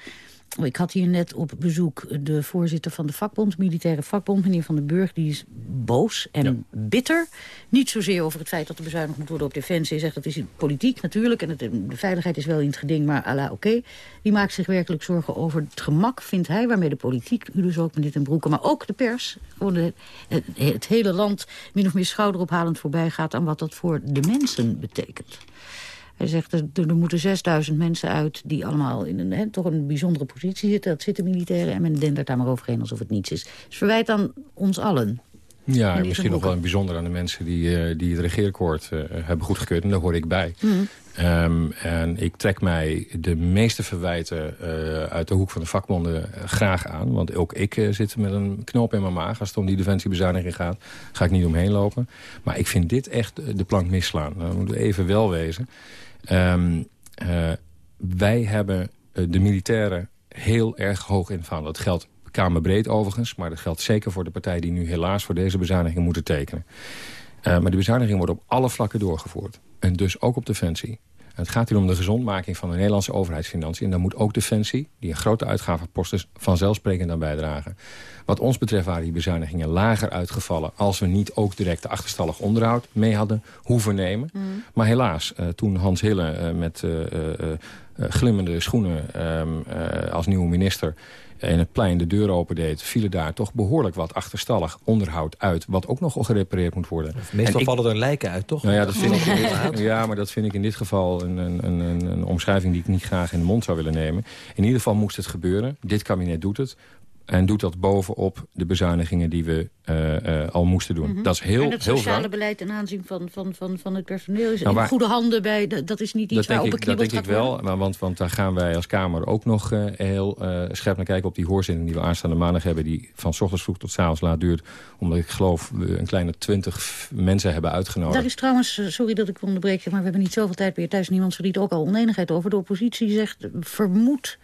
Ik had hier net op bezoek de voorzitter van de vakbond, militaire vakbond, meneer Van den Burg. Die is boos en bitter. Niet zozeer over het feit dat er bezuinigd moet worden op defensie. Hij zegt dat is politiek natuurlijk en het, de veiligheid is wel in het geding, maar ala oké. Die maakt zich werkelijk zorgen over het gemak, vindt hij, waarmee de politiek, u dus ook met dit en broeken, maar ook de pers, gewoon de, het, het hele land min of meer schouderophalend voorbij gaat aan wat dat voor de mensen betekent. Hij zegt, er, er moeten 6000 mensen uit die allemaal in een, toch een bijzondere positie zitten. Dat zitten militairen en men dendert daar maar overheen alsof het niets is. Dus verwijt aan ons allen. Ja, misschien nog wel een bijzonder aan de mensen die, eh, die het regeerakkoord eh, hebben goedgekeurd. En daar hoor ik bij. Mhm. Ehm, en ik trek mij de meeste verwijten eh, uit de hoek van de vakbonden graag aan. Want ook ik eh, zit met een knoop in mijn maag. Als het om die defensiebezuiniging gaat, ga ik niet omheen lopen. Maar ik vind dit echt de plank misslaan. We moeten even wel wezen. Ehm, eh, wij hebben eh, de militairen heel erg hoog in van. Dat geldt kamerbreed overigens. Maar dat geldt zeker voor de partijen die nu helaas voor deze bezuiniging moeten tekenen. Eh, maar de bezuiniging wordt op alle vlakken doorgevoerd. En dus ook op Defensie. En het gaat hier om de gezondmaking van de Nederlandse overheidsfinanciën. En daar moet ook Defensie, die een grote uitgavenpost is, vanzelfsprekend aan bijdragen. Wat ons betreft waren die bezuinigingen lager uitgevallen... als we niet ook direct de achterstallig onderhoud mee hadden hoeven nemen. Maar helaas, eh, toen Hans Hille eh, met eh, glimmende schoenen ehm, eh, als nieuwe minister in het plein de deur opendeed... vielen daar toch behoorlijk wat achterstallig onderhoud uit... wat ook nog gerepareerd moet worden. Meestal En ik- vallen er lijken uit, toch? nou ja, dat vind ik, in dit- *laughs* Ja. maar dat vind ik in dit geval een, een, een, een omschrijving die ik niet graag in de mond zou willen nemen. In ieder geval moest het gebeuren. Dit kabinet doet het. En doet dat bovenop de bezuinigingen die we eh, eh, al moesten doen. Mhm. Dat is heel, en het heel sociale beleid ten aanzien van, van, van, van het personeel is Nou, in waar- goede handen bij. Dat, is niet iets denk, waarop ik, dat denk ik wel, maar want, want daar gaan wij als Kamer ook nog eh, heel scherp naar kijken... op die hoorzitting die we aanstaande maandag hebben... die van ochtends vroeg tot 's avonds laat duurt. Omdat ik geloof we een kleine twintig mensen hebben uitgenodigd. Daar is trouwens, sorry dat ik onderbreek, maar we hebben niet zoveel tijd meer thuis. Niemand verdient ook al oneenigheid over. De oppositie zegt, vermoed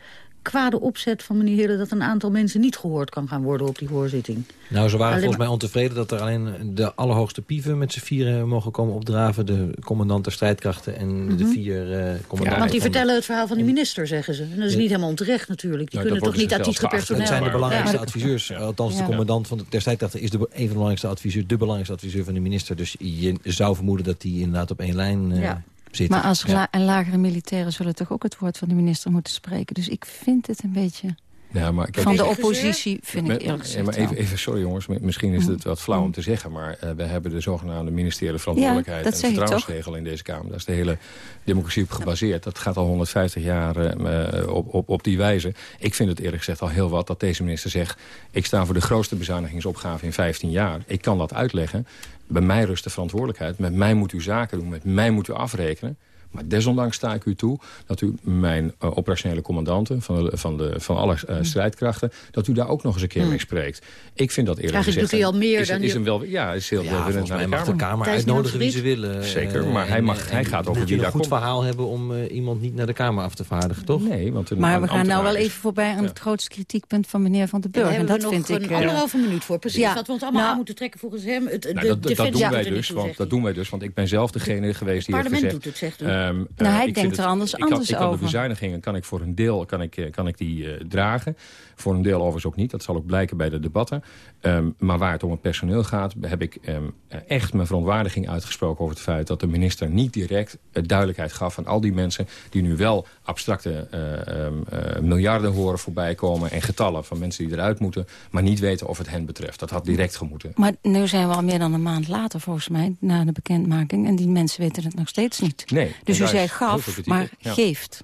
kwade opzet van meneer Hille... dat een aantal mensen niet gehoord kan gaan worden op die hoorzitting. Nou, ze waren Alleen volgens mij ontevreden dat er alleen de allerhoogste pieven met z'n vieren mogen komen opdraven. De commandant der strijdkrachten en de Mhm. vier eh commandanten. Want die vertellen het verhaal van de minister, zeggen ze. En dat is Ja. niet helemaal onterecht natuurlijk. Die Nou, kunnen toch niet uit zelfs geacht. personeel... Het zijn de belangrijkste Ja. adviseurs. Althans, de Ja. commandant van de, der strijdkrachten is de, een van de belangrijkste adviseurs. De belangrijkste adviseur van de minister. Dus je zou vermoeden dat die inderdaad op één lijn eh Ja. Maar als la en lagere militairen zullen toch ook het woord van de minister moeten spreken. Dus ik vind het een beetje... Ja, maar kijk, van de oppositie vind ik eerlijk ja, gezegd maar even, even, sorry jongens, mi- misschien is het wat flauw om te zeggen... maar eh, we hebben de zogenaamde ministeriële verantwoordelijkheid... dat en vertrouwensregel in deze Kamer. Daar is de hele democratie op gebaseerd. Dat gaat al 150 jaar eh, eh, op, op, op die wijze. Ik vind het eerlijk gezegd al heel wat dat deze minister zegt... ik sta voor de grootste bezuinigingsopgave in 15 jaar. Ik kan dat uitleggen. Bij mij rust de verantwoordelijkheid. Met mij moet u zaken doen, met mij moet u afrekenen. Maar desondanks sta ik u toe dat u mijn eh, operationele commandanten... van, de, van, de, van alle Mm. eh, strijdkrachten, dat u daar ook nog eens een keer mee spreekt. Ik vind dat eerlijk Eigenlijk gezegd... doet hij al meer is, dan is hem wel, Ja, is heel Ja, welwillend volgens naar mij de mag de Kamer. Thijs uitnodigen wie ze willen. Zeker, Eh, maar hij mag- en hij gaat over moet wie daar een goed komt. verhaal hebben om iemand niet naar de Kamer af te vaardigen, toch? Nee, want een, Maar we gaan nou wel even voorbij aan het grootste kritiekpunt van meneer Van den Burg. En dat vind ik... een anderhalve minuut voor, precies. ja. Wat we ons allemaal Nou, aan moeten trekken volgens hem. Het, de Nou, dat, dat doen wij dus, want dat doen wij dus, want ik ben zelf degene geweest die heeft parlement gezegd... het, ehm, Nou, eh, hij ik denkt vind er anders- ik kan, anders ik kan de over. bezuinigingen kan ik voor een deel kan ik, eh, kan ik die eh, dragen. Voor een deel overigens ook niet. Dat zal ook blijken bij de debatten. Ehm, maar waar het om het personeel gaat, heb ik ehm, echt mijn verontwaardiging uitgesproken over het feit dat de minister niet direct eh, duidelijkheid gaf aan al die mensen die nu wel abstracte eh, ehm, eh, miljarden horen voorbij komen en getallen van mensen die eruit moeten, maar niet weten of het hen betreft. Dat had direct gemoeten. Maar nu zijn we al meer dan een maand later, volgens mij, na de bekendmaking. En die mensen weten het nog steeds niet. Nee, Dus u zei gaf, maar. Ja. geeft.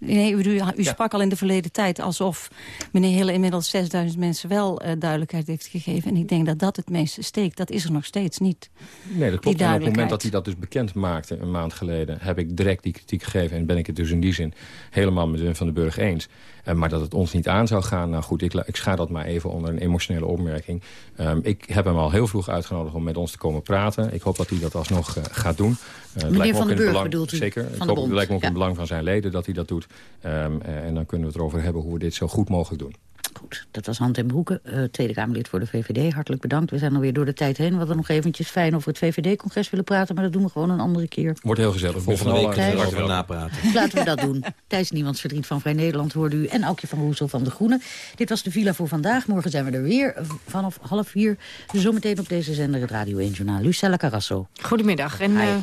Nee, u, u sprak al in de verleden tijd alsof meneer Hille inmiddels 6000 mensen wel uh, duidelijkheid heeft gegeven. En ik denk dat dat het meeste steekt. Dat is er nog steeds niet. Nee, dat klopt. En op het moment dat hij dat dus bekend maakte een maand geleden... heb ik direct die kritiek gegeven en ben ik het dus in die zin helemaal met Wim van den Burg eens. Uh, maar dat het ons niet aan zou gaan, nou goed, ik, ik dat maar even onder een emotionele opmerking. Um, ik heb hem al heel vroeg uitgenodigd om met ons te komen praten. Ik hoop dat hij dat alsnog uh, gaat doen. Uh, Meneer Van den Burg belang, bedoelt u? Zeker. Van ik hoop, het lijkt me ook ja. in belang van zijn leden dat hij dat doet. Um, en dan kunnen we het erover hebben hoe we dit zo goed mogelijk doen. Goed, dat was Hand en Broeke, uh, Tweede Kamerlid voor de VVD. Hartelijk bedankt. We zijn alweer door de tijd heen. We hadden nog eventjes fijn over het VVD-congres willen praten... maar dat doen we gewoon een andere keer. Wordt heel gezellig. Volgende week laten we napraten. *laughs* Laten we dat doen. Thijs Niemands Verdriet van Vrij Nederland hoorde u... en Aukje van Roesel van de Groenen. Dit was de Villa voor vandaag. Morgen zijn we er weer vanaf half vier. Zometeen op deze zender het Radio 1 Journaal. Lucella Carrasso. Goedemiddag. En uh,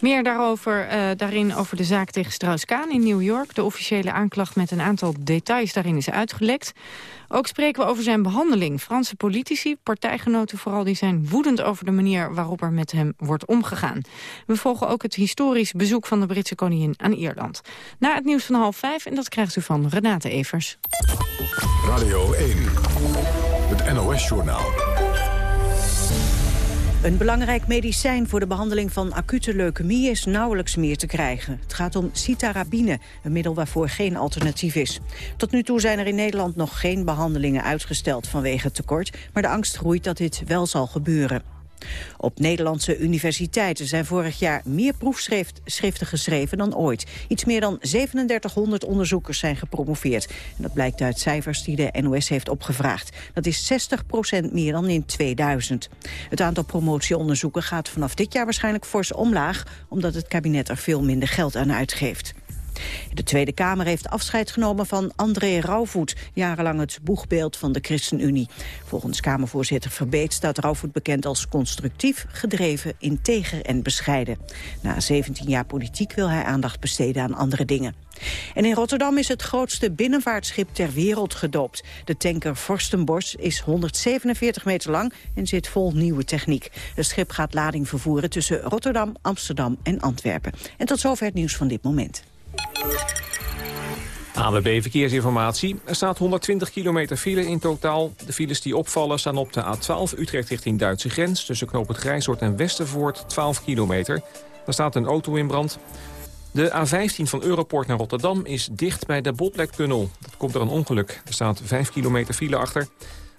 meer daarover, uh, daarin over de zaak tegen Strauss-Kaan in New York. De officiële aanklacht met een aantal details daarin is uitgelekt. Ook spreken we over zijn behandeling. Franse politici, partijgenoten vooral, die zijn woedend over de manier waarop er met hem wordt omgegaan. We volgen ook het historisch bezoek van de Britse koningin aan Ierland. Na het nieuws van half vijf, en dat krijgt u van Renate Evers. Radio 1, het NOS-journaal. Een belangrijk medicijn voor de behandeling van acute leukemie is nauwelijks meer te krijgen. Het gaat om citarabine, een middel waarvoor geen alternatief is. Tot nu toe zijn er in Nederland nog geen behandelingen uitgesteld vanwege tekort, maar de angst groeit dat dit wel zal gebeuren. Op Nederlandse universiteiten zijn vorig jaar meer proefschriften geschreven dan ooit. Iets meer dan 3700 onderzoekers zijn gepromoveerd. En dat blijkt uit cijfers die de NOS heeft opgevraagd. Dat is 60% meer dan in 2000. Het aantal promotieonderzoeken gaat vanaf dit jaar waarschijnlijk fors omlaag... omdat het kabinet er veel minder geld aan uitgeeft. De Tweede Kamer heeft afscheid genomen van André Rauwvoet, jarenlang het boegbeeld van de ChristenUnie. Volgens Kamervoorzitter Verbeet staat Rauwvoet bekend als constructief, gedreven, integer en bescheiden. Na 17 jaar politiek wil hij aandacht besteden aan andere dingen. En in Rotterdam is het grootste binnenvaartschip ter wereld gedoopt. De tanker Forstenbos is 147 meter lang en zit vol nieuwe techniek. Het schip gaat lading vervoeren tussen Rotterdam, Amsterdam en Antwerpen. En tot zover het nieuws van dit moment. ANWB Verkeersinformatie. Er staat 120 kilometer file in totaal. De files die opvallen staan op de A12 Utrecht richting Duitse grens... tussen knoop het Grijshoort en Westervoort, 12 kilometer. Daar staat een auto in brand. De A15 van Europort naar Rotterdam is dicht bij de Botlektunnel. Dat komt er een ongeluk. Er staat 5 kilometer file achter.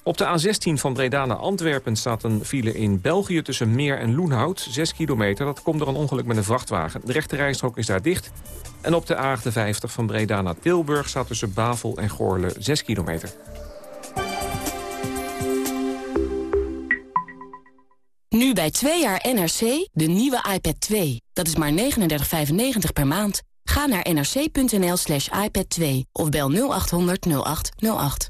Op de A16 van Breda naar Antwerpen staat een file in België... tussen Meer en Loenhout, 6 kilometer. Dat komt er een ongeluk met een vrachtwagen. De rechte rijstrook is daar dicht. En op de A58 van Breda naar Tilburg staat tussen Bavel en Goorle 6 kilometer. Nu bij 2 jaar NRC, de nieuwe iPad 2. Dat is maar 39,95 per maand. Ga naar nrc.nl slash iPad 2 of bel 0800 0808.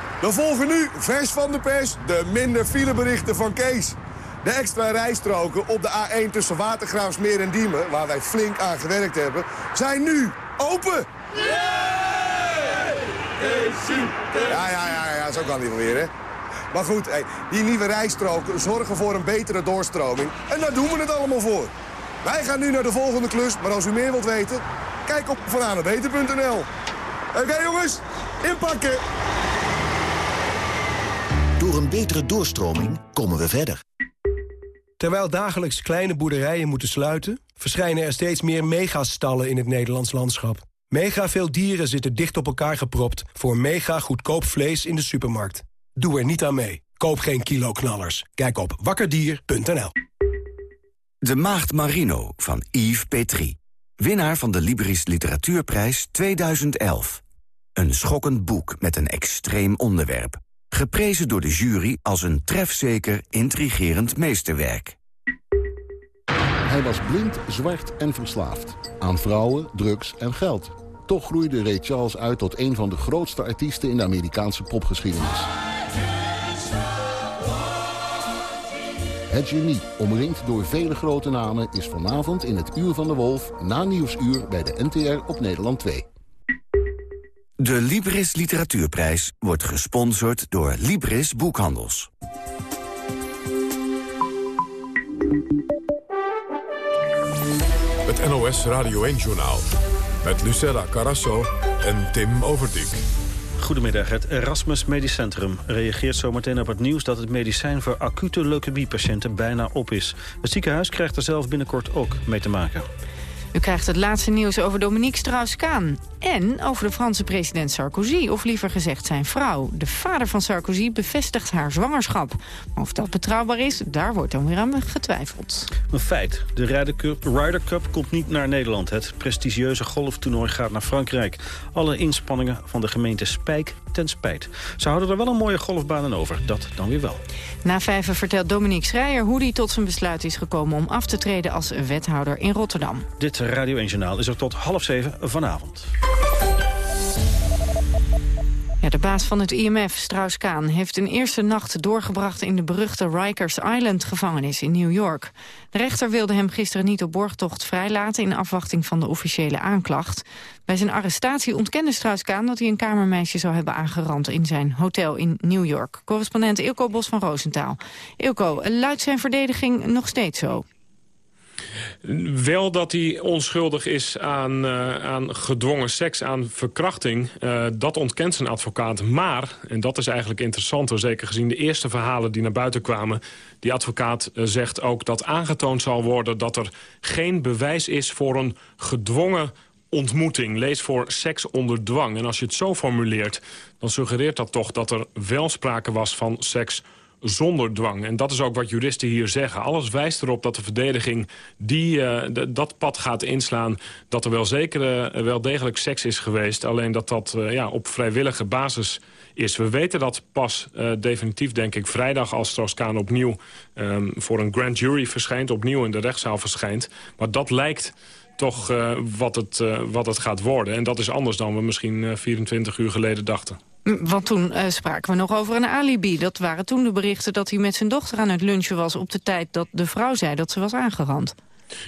we volgen nu, vers van de pers, de minder fileberichten van Kees. De extra rijstroken op de A1 tussen Watergraafsmeer en Diemen... waar wij flink aan gewerkt hebben, zijn nu open! Ja, ja, ja, ja, zo kan die wel weer, hè. Maar goed, die nieuwe rijstroken zorgen voor een betere doorstroming. En daar doen we het allemaal voor. Wij gaan nu naar de volgende klus, maar als u meer wilt weten... kijk op vananebeter.nl. Oké jongens, inpakken! Door een betere doorstroming komen we verder. Terwijl dagelijks kleine boerderijen moeten sluiten... verschijnen er steeds meer megastallen in het Nederlands landschap. Mega veel dieren zitten dicht op elkaar gepropt... voor mega goedkoop vlees in de supermarkt. Doe er niet aan mee. Koop geen kiloknallers. Kijk op wakkerdier.nl. De Maagd Marino van Yves Petrie. Winnaar van de Libris Literatuurprijs 2011. Een schokkend boek met een extreem onderwerp. Geprezen door de jury als een trefzeker, intrigerend meesterwerk. Hij was blind, zwart en verslaafd. Aan vrouwen, drugs en geld. toch groeide Ray Charles uit tot een van de grootste artiesten in de Amerikaanse popgeschiedenis. Het genie, omringd door vele grote namen, is vanavond in het Uur van de Wolf... na Nieuwsuur bij de NTR op Nederland 2. De Libris Literatuurprijs wordt gesponsord door Libris Boekhandels. Het NOS Radio 1-journaal. Met Lucella Carasso en Tim Overdijk. Goedemiddag. Het Erasmus Medisch Centrum reageert zometeen op het nieuws... dat het medicijn voor acute leukemiepatiënten bijna op is. Het ziekenhuis krijgt er zelf binnenkort ook mee te maken. U krijgt het laatste nieuws over Dominique Strauss-Kaan. En over de Franse president Sarkozy, of liever gezegd zijn vrouw. De vader van Sarkozy bevestigt haar zwangerschap. Maar of dat betrouwbaar is, daar wordt dan weer aan getwijfeld. Een feit. De Ryder Cup, Ryder Cup komt niet naar Nederland. Het prestigieuze golftoernooi gaat naar Frankrijk. Alle inspanningen van de gemeente Spijk ten spijt. Ze houden er wel een mooie golfbaan over. Dat dan weer wel. Na vijven vertelt Dominique Schreier hoe hij tot zijn besluit is gekomen... om af te treden als wethouder in Rotterdam. Dit Radio 1 Journaal is er tot half zeven vanavond. Ja, de baas van het IMF, Strauss-Kaan, heeft een eerste nacht doorgebracht in de beruchte Rikers Island gevangenis in New York. De rechter wilde hem gisteren niet op borgtocht vrijlaten in afwachting van de officiële aanklacht. Bij zijn arrestatie ontkende Strauss-Kaan dat hij een kamermeisje zou hebben aangerand in zijn hotel in New York. Correspondent Ilko Bos van Roosentaal. Ilko, luidt zijn verdediging nog steeds zo? Wel dat hij onschuldig is aan, uh, aan gedwongen seks, aan verkrachting. Uh, dat ontkent zijn advocaat. Maar, en dat is eigenlijk interessanter... zeker gezien de eerste verhalen die naar buiten kwamen... die advocaat uh, zegt ook dat aangetoond zal worden... dat er geen bewijs is voor een gedwongen ontmoeting. Lees voor seks onder dwang. En als je het zo formuleert, dan suggereert dat toch... dat er wel sprake was van seks zonder dwang. En dat is ook wat juristen hier zeggen. Alles wijst erop dat de verdediging die, uh, dat pad gaat inslaan... dat er wel zeker uh, wel degelijk seks is geweest. Alleen dat dat uh, ja, op vrijwillige basis is. We weten dat pas definitief, denk ik, vrijdag als Strauss-Kaan opnieuw... Um, voor een grand jury verschijnt, opnieuw in de rechtszaal verschijnt. Maar dat lijkt toch wat, het, wat het gaat worden. En dat is anders dan we misschien uh, 24 uur geleden dachten. Want toen uh, spraken we nog over een alibi. Dat waren toen de berichten dat hij met zijn dochter aan het lunchen was... op de tijd dat de vrouw zei dat ze was aangerand.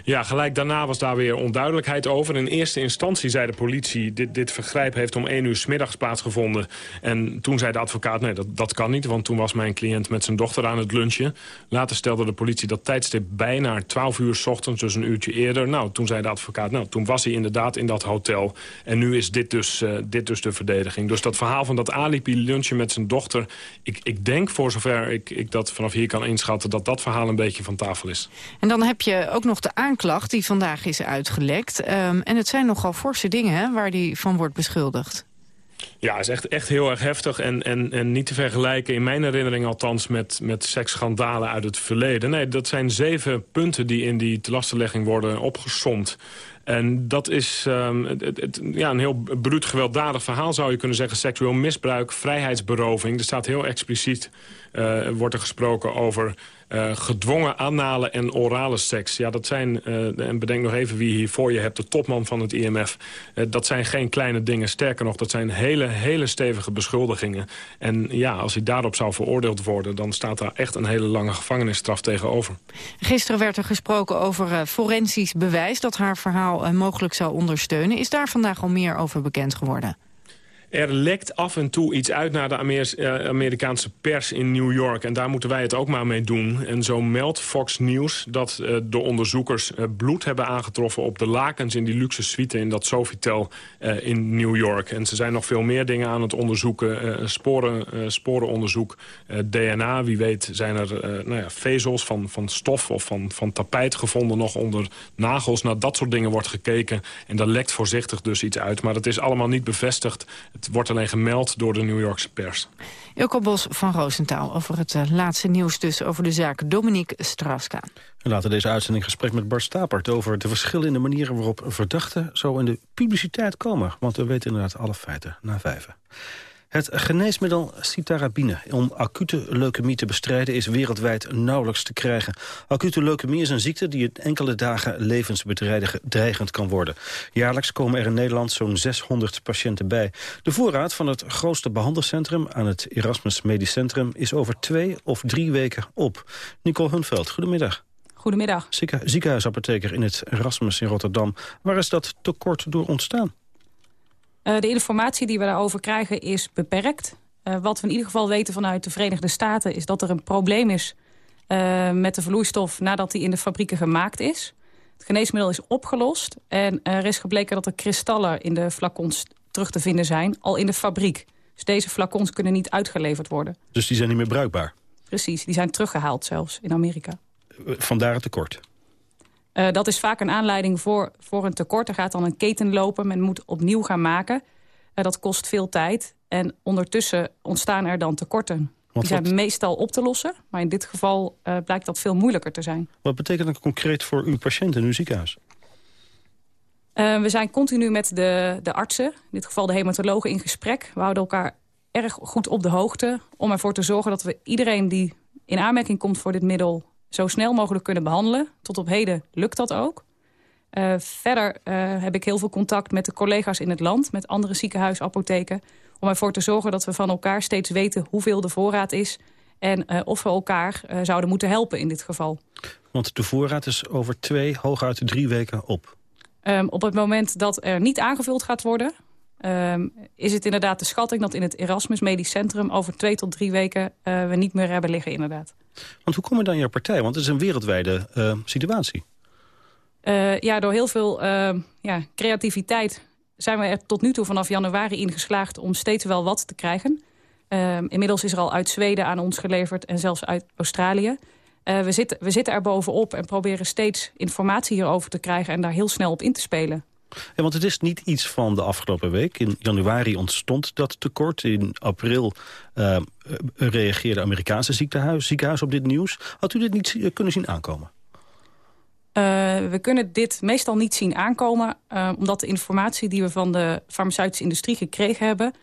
Ja, gelijk daarna was daar weer onduidelijkheid over. In eerste instantie zei de politie... dit, dit vergrijp heeft om één uur s middags plaatsgevonden. En toen zei de advocaat, nee, dat, dat kan niet... want toen was mijn cliënt met zijn dochter aan het lunchen. Later stelde de politie dat tijdstip bijna 12 uur s ochtends... dus een uurtje eerder. Nou, toen zei de advocaat, nou, toen was hij inderdaad in dat hotel. En nu is dit dus, uh, dit dus de verdediging. Dus dat verhaal van dat alibi lunchen met zijn dochter... ik, ik denk, voor zover ik, ik dat vanaf hier kan inschatten... dat dat verhaal een beetje van tafel is. En dan heb je ook nog de aanklacht die vandaag is uitgelekt. Um, en het zijn nogal forse dingen hè, waar die van wordt beschuldigd. Ja, is echt, echt heel erg heftig en, en, en niet te vergelijken... in mijn herinnering althans met, met seksschandalen uit het verleden. Nee, dat zijn zeven punten die in die telastenlegging worden opgesomd. En dat is um, het, ja, een heel bruut gewelddadig verhaal, zou je kunnen zeggen. Seksueel misbruik, vrijheidsberoving. Er staat heel expliciet, uh, wordt er gesproken over uh, gedwongen anale en orale seks. Ja, dat zijn, uh, en bedenk nog even wie hier voor je hebt, de topman van het IMF. Uh, dat zijn geen kleine dingen. Sterker nog, dat zijn hele, hele stevige beschuldigingen. En ja, als hij daarop zou veroordeeld worden... dan staat daar echt een hele lange gevangenisstraf tegenover. Gisteren werd er gesproken over forensisch bewijs... dat haar verhaal mogelijk zou ondersteunen. Is daar vandaag al meer over bekend geworden? Er lekt af en toe iets uit naar de uh, Amerikaanse pers in New York. En daar moeten wij het ook maar mee doen. En zo meldt Fox News dat uh, de onderzoekers uh, bloed hebben aangetroffen... op de lakens in die luxe suite in dat Sofitel in New York. En ze zijn nog veel meer dingen aan het onderzoeken. sporen, sporenonderzoek, DNA. Wie weet zijn er nou ja, vezels van, van stof of van, van tapijt gevonden... nog onder nagels. Naar dat soort dingen wordt gekeken. En daar lekt voorzichtig dus iets uit. Maar het is allemaal niet bevestigd. Het wordt alleen gemeld door de New Yorkse pers. Ilko Bos van Roosentaal over het uh, laatste nieuws dus over de zaak Dominique Strauss-Kaan. Later deze uitzending gesprek met Bart Stapert over de verschillen in de manieren waarop verdachten zo in de publiciteit komen. Want we weten inderdaad alle feiten na vijven. Het geneesmiddel citarabine om acute leukemie te bestrijden is wereldwijd nauwelijks te krijgen. Acute leukemie is een ziekte die in enkele dagen levensbedreigend kan worden. Jaarlijks komen er in Nederland zo'n 600 patiënten bij. De voorraad van het grootste behandelcentrum aan het Erasmus Medisch Centrum is over twee of drie weken op. Nicole Hunveld, goedemiddag. Goedemiddag. Ziekenhuisapotheker in het Erasmus in Rotterdam. Waar is dat tekort door ontstaan? Uh, de informatie die we daarover krijgen is beperkt. Uh, wat we in ieder geval weten vanuit de Verenigde Staten... is dat er een probleem is uh, met de vloeistof nadat die in de fabrieken gemaakt is. Het geneesmiddel is opgelost en er is gebleken dat er kristallen in de flacons terug te vinden zijn, al in de fabriek. Dus deze flacons kunnen niet uitgeleverd worden. Dus die zijn niet meer bruikbaar? Precies, die zijn teruggehaald zelfs in Amerika. Vandaar het tekort? Uh, dat is vaak een aanleiding voor, voor een tekort. Er gaat dan een keten lopen, men moet opnieuw gaan maken. Uh, dat kost veel tijd. En ondertussen ontstaan er dan tekorten. Die zijn wat... meestal op te lossen, maar in dit geval uh, blijkt dat veel moeilijker te zijn. Wat betekent dat concreet voor uw patiënten in uw ziekenhuis? we zijn continu met de, de artsen, in dit geval de hematologen, in gesprek. We houden elkaar erg goed op de hoogte om ervoor te zorgen dat we iedereen die in aanmerking komt voor dit middel zo snel mogelijk kunnen behandelen. Tot op heden lukt dat ook. Uh, verder uh, heb ik heel veel contact met de collega's in het land... met andere ziekenhuisapotheken... om ervoor te zorgen dat we van elkaar steeds weten hoeveel de voorraad is... en uh, of we elkaar zouden moeten helpen in dit geval. Want de voorraad is over twee, hooguit drie weken op. Um, op het moment dat er niet aangevuld gaat worden... Um, is het inderdaad de schatting dat in het Erasmus Medisch Centrum... over twee tot drie weken we niet meer hebben liggen inderdaad. Want hoe kom je dan je partij? Want het is een wereldwijde uh, situatie. Uh, ja, door heel veel uh, ja, creativiteit zijn we er tot nu toe vanaf januari in geslaagd... om steeds wel wat te krijgen. inmiddels is er al uit Zweden aan ons geleverd en zelfs uit Australië. we, zitten, we zitten er bovenop en proberen steeds informatie hierover te krijgen... en daar heel snel op in te spelen. Want het is niet iets van de afgelopen week. In januari ontstond dat tekort. In april uh, reageerde Amerikaanse ziekenhuis, ziekenhuis op dit nieuws. Had u dit niet uh, kunnen zien aankomen? Uh, we kunnen dit meestal niet zien aankomen... omdat de informatie die we van de farmaceutische industrie gekregen hebben...